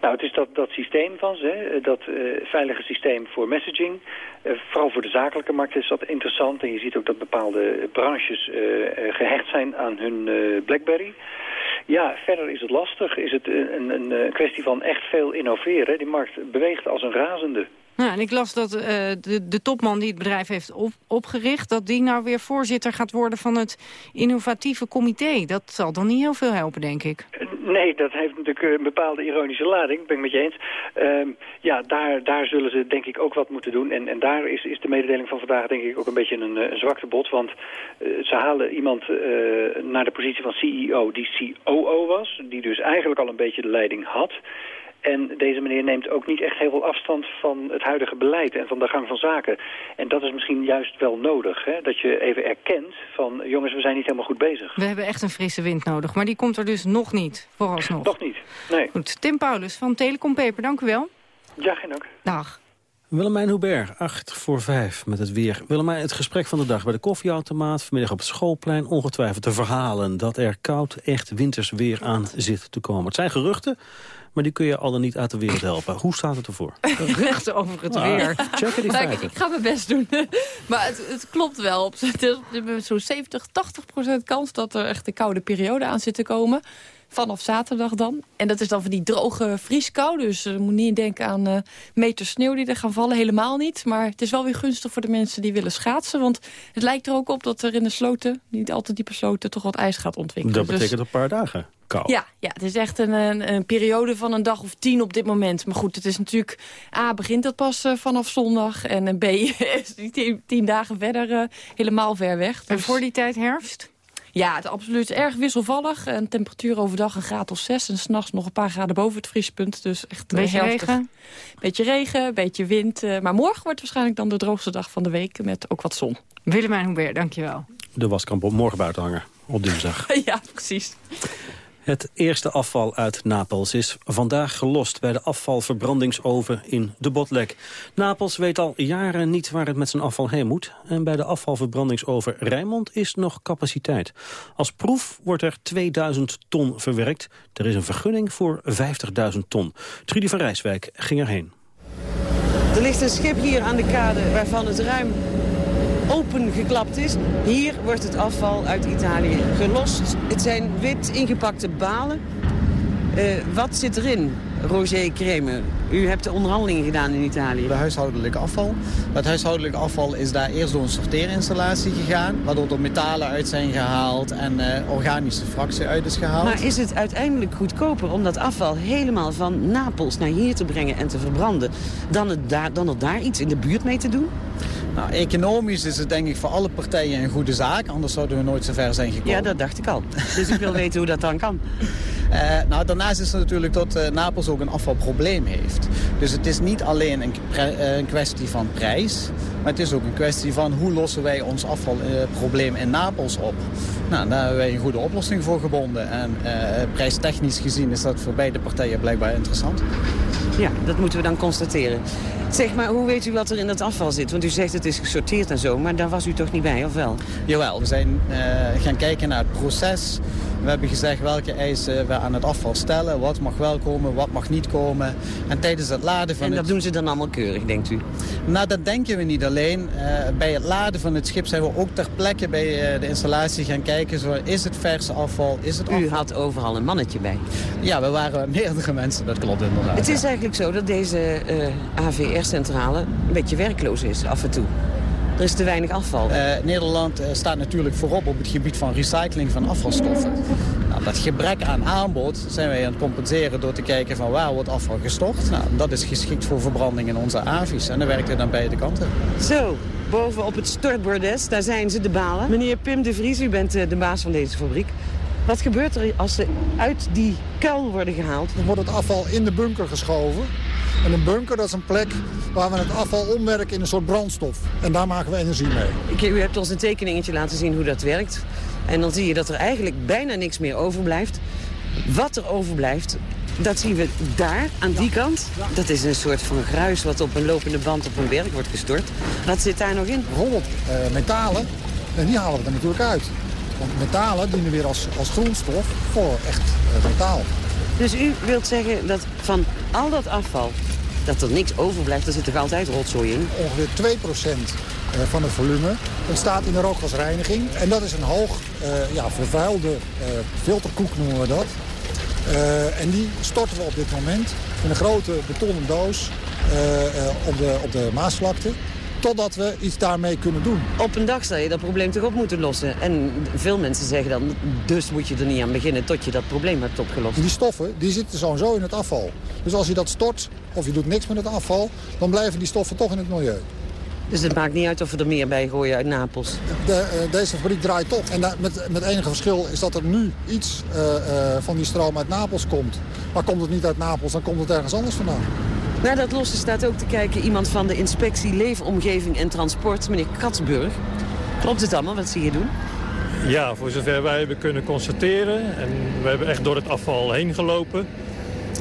Nou, het is dat, dat systeem van ze, dat uh, veilige systeem voor messaging. Uh, vooral voor de zakelijke markt is dat interessant. En je ziet ook dat bepaalde branches gehecht zijn aan hun BlackBerry. Ja, verder is het lastig. Is het een, een, een kwestie van echt veel innoveren. Die markt beweegt als een razende. Ja, en ik las dat uh, de, de topman die het bedrijf heeft op, opgericht... dat die nou weer voorzitter gaat worden van het innovatieve comité. Dat zal dan niet heel veel helpen, denk ik. Nee, dat heeft natuurlijk een bepaalde ironische lading, ben ik met je eens. Uh, ja, daar, daar zullen ze denk ik ook wat moeten doen. En, en daar is, is de mededeling van vandaag denk ik ook een beetje een, een zwakte bot. Want ze halen iemand naar de positie van CEO die COO was. Die dus eigenlijk al een beetje de leiding had... En deze meneer neemt ook niet echt heel veel afstand van het huidige beleid en van de gang van zaken. En dat is misschien juist wel nodig, hè? dat je even erkent van jongens, we zijn niet helemaal goed bezig. We hebben echt een frisse wind nodig, maar die komt er dus nog niet, vooralsnog. Nog niet, nee. Goed, Tim Paulus van Telecom Paper, dank u wel. Ja, geen dank. Dag. Willemijn Hubert, 8 voor 5 met het weer. Willemijn, het gesprek van de dag bij de koffieautomaat... vanmiddag op het schoolplein, ongetwijfeld de verhalen... dat er koud, echt winters weer aan zit te komen. Het zijn geruchten, maar die kun je al dan niet uit de wereld helpen. Hoe staat het ervoor? Geruchten over het Ah, weer. checken die feiten. ik, ik ga mijn best doen. maar het, het klopt wel. Op zo'n 70, 80 procent kans dat er echt een koude periode aan zit te komen. Vanaf zaterdag dan. En dat is dan van die droge vrieskou. Dus je moet niet denken aan uh, meter sneeuw die er gaan vallen. Helemaal niet. Maar het is wel weer gunstig voor de mensen die willen schaatsen. Want het lijkt er ook op dat er in de sloten, niet altijd diepe sloten, toch wat ijs gaat ontwikkelen. Dat Dus- betekent een paar dagen kou. ja, ja, het is echt een, een, een periode van een dag of tien op dit moment. Maar goed, het is natuurlijk... A, begint dat pas eh, vanaf zondag. En een B, is die tien, tien dagen verder eh, helemaal ver weg. En Dus- voor die tijd herfst? Ja, het is absoluut erg wisselvallig. Een temperatuur overdag een graad of zes. En s'nachts nog een paar graden boven het vriespunt. Dus echt eh, Beetje regen? Beetje regen, beetje wind. eh, maar morgen wordt waarschijnlijk dan de droogste dag van de week. Met ook wat zon. Willemijn Hubert, dankjewel. De was kan morgen buiten hangen, op dinsdag. ja, precies. Het eerste afval uit Napels is vandaag gelost bij de afvalverbrandingsoven in de Botlek. Napels weet al jaren niet waar het met zijn afval heen moet. En bij de afvalverbrandingsoven Rijnmond is nog capaciteit. Als proef wordt er 2000 ton verwerkt. Er is een vergunning voor 50.000 ton. Trudy van Rijswijk ging erheen. Er ligt een schip hier aan de kade waarvan het ruim opengeklapt is. Hier wordt het afval uit Italië gelost. Het zijn wit ingepakte balen. Uh, wat zit erin, Roger Kremer? U hebt de onderhandelingen gedaan in Italië. De huishoudelijk afval. Dat huishoudelijk afval is daar eerst door een sorteerinstallatie gegaan... waardoor er metalen uit zijn gehaald en uh, organische fractie uit is gehaald. Maar is het uiteindelijk goedkoper om dat afval helemaal van Napels naar hier te brengen en te verbranden... dan, het daar, dan er daar iets in de buurt mee te doen? Nou, economisch is het denk ik voor alle partijen een goede zaak. Anders zouden we nooit zo ver zijn gekomen. Ja, dat dacht ik al. Dus ik wil weten hoe dat dan kan. Uh, nou, daarnaast is het natuurlijk dat uh, Napels ook een afvalprobleem heeft. Dus het is niet alleen een, uh, een, kwestie van prijs... maar het is ook een kwestie van hoe lossen wij ons afvalprobleem in Napels op. Nou, daar hebben wij een goede oplossing voor gebonden. En prijstechnisch gezien is dat voor beide partijen blijkbaar interessant. Ja, dat moeten we dan constateren. Zeg maar, hoe weet u wat er in dat afval zit? Want u zegt het is gesorteerd en zo, maar daar was u toch niet bij, of wel? Jawel, we zijn uh, gaan kijken naar het proces. We hebben gezegd welke eisen we aan het afval stellen. Wat mag wel komen, wat mag niet komen. En tijdens het laden van En dat doen ze dan allemaal keurig, denkt u? Nou, dat denken we niet alleen. Uh, bij het laden van het schip zijn we ook ter plekke bij uh, de installatie gaan kijken. Zo, is het verse afval, is het afval? U had overal een mannetje bij? Ja, we waren meerdere mensen, dat klopt inderdaad. Het is eigenlijk zo dat deze AVR-centrale een beetje werkloos is af en toe. Er is te weinig afval. Uh, Nederland uh, staat natuurlijk voorop op het gebied van recycling van afvalstoffen. Nou, dat gebrek aan aanbod zijn wij aan het compenseren door te kijken van waar wordt afval gestort. Nou, dat is geschikt voor verbranding in onze avies en dan werkt het aan beide kanten. Zo, boven op het stortbordes, daar zijn ze de balen. Meneer Pim de Vries, u bent uh, de baas van deze fabriek. Wat gebeurt er als ze uit die kuil worden gehaald? Dan wordt het afval in de bunker geschoven. En een bunker dat is een plek waar we het afval omwerken in een soort brandstof. En daar maken we energie mee. U hebt ons een tekeningetje laten zien hoe dat werkt. En dan zie je dat er eigenlijk bijna niks meer overblijft. Wat er overblijft, dat zien we daar, aan die kant. Dat is een soort van gruis wat op een lopende band op een berg wordt gestort. Wat zit daar nog in? Bijvoorbeeld uh, metalen. En die halen we er natuurlijk uit. Want metalen dienen weer als, als grondstof voor echt uh, metaal. Dus u wilt zeggen dat van al dat afval dat er niks overblijft, er zit toch altijd rotzooi in? Ongeveer 2% van het volume ontstaat in de rookgasreiniging. En dat is een hoog uh, ja, vervuilde uh, filterkoek noemen we dat. En die storten we op dit moment in een grote betonnen doos op, de, op de Maasvlakte totdat we iets daarmee kunnen doen. Op een dag zal je dat probleem toch op moeten lossen. En veel mensen zeggen dan, dus moet je er niet aan beginnen tot je dat probleem hebt opgelost. Die stoffen die zitten sowieso in het afval. Dus als je dat stort of je doet niks met het afval, dan blijven die stoffen toch in het milieu. Dus het maakt niet uit of we er meer bij gooien uit Napels? De, uh, deze fabriek draait toch. En met, met enige verschil is dat er nu iets uh, uh, van die stroom uit Napels komt. Maar komt het niet uit Napels, dan komt het ergens anders vandaan. Naar dat losse staat ook te kijken iemand van de inspectie Leefomgeving en Transport, meneer Katsburg. Klopt het allemaal wat ze hier doen? Ja, voor zover wij hebben kunnen constateren. En we hebben echt door het afval heen gelopen.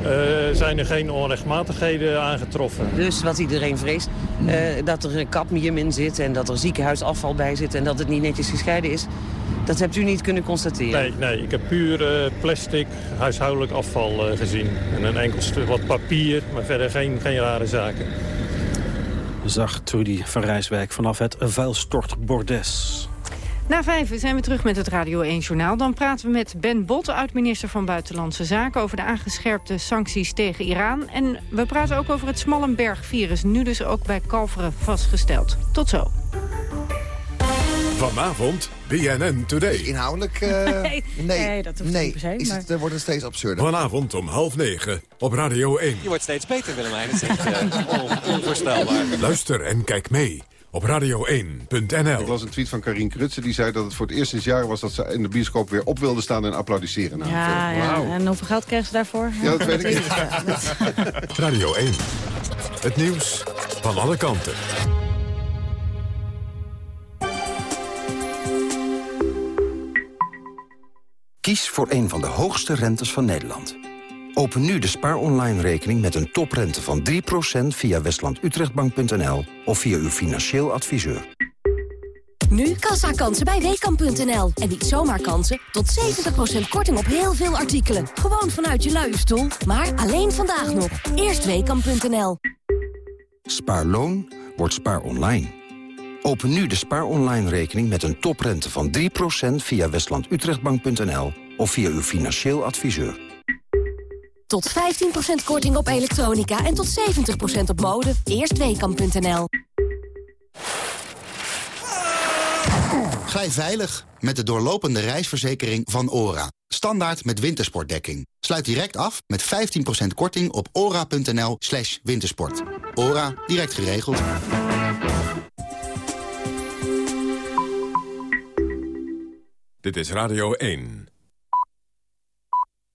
Uh, zijn er geen onrechtmatigheden aangetroffen. Dus wat iedereen vreest, uh, dat er cadmium in zit en dat er ziekenhuisafval bij zit... en dat het niet netjes gescheiden is, dat hebt u niet kunnen constateren? Nee, nee ik heb puur uh, plastic, huishoudelijk afval gezien. En een enkel stuk wat papier, maar verder geen, geen rare zaken. Zag Trudy van Rijswijk vanaf het vuilstortbordes. Na vijf zijn we terug met het Radio 1-journaal. Dan praten we met Ben Bot, oud-minister van Buitenlandse Zaken... over de aangescherpte sancties tegen Iran. En we praten ook over het Smallenberg-virus. Nu dus ook bij Kalveren vastgesteld. Tot zo. Vanavond BNN Today. Inhoudelijk, uh, nee, nee, dat hoeft nee, niet per se. Is maar... het, uh, wordt het steeds absurder. Vanavond om half negen op Radio 1. Je wordt steeds beter, Willemijn. Het is echt uh, on onvoorstelbaar. Luister en kijk mee op radio1.nl. Ik las een tweet van Karin Krutse die zei dat het voor het eerst sinds jaren was... dat ze in de bioscoop weer op wilde staan en applaudisseren. Nou, ja, ja. Wow. en hoeveel geld krijgen ze daarvoor? Ja, dat weet ik niet. Radio 1. Het nieuws van alle kanten. Kies voor een van de hoogste rentes van Nederland. Open nu de Spaar Online rekening met een toprente van 3% via westlandutrechtbank.nl of via uw financieel adviseur. Nu kassakansen bij Weekamp.nl. En niet zomaar kansen, tot 70% korting op heel veel artikelen. Gewoon vanuit je luie stoel, maar alleen vandaag nog. Eerst Weekamp.nl. Spaarloon wordt spaar online. Open nu de spaar online rekening met een toprente van 3% via westlandutrechtbank.nl of via uw financieel adviseur. Tot 15% korting op elektronica en tot 70% op mode. Eerst Weekamp.nl. Glij veilig met de doorlopende reisverzekering van ORA. Standaard met wintersportdekking. Sluit direct af met 15% korting op ora.nl slash wintersport. ORA, direct geregeld. Dit is Radio 1.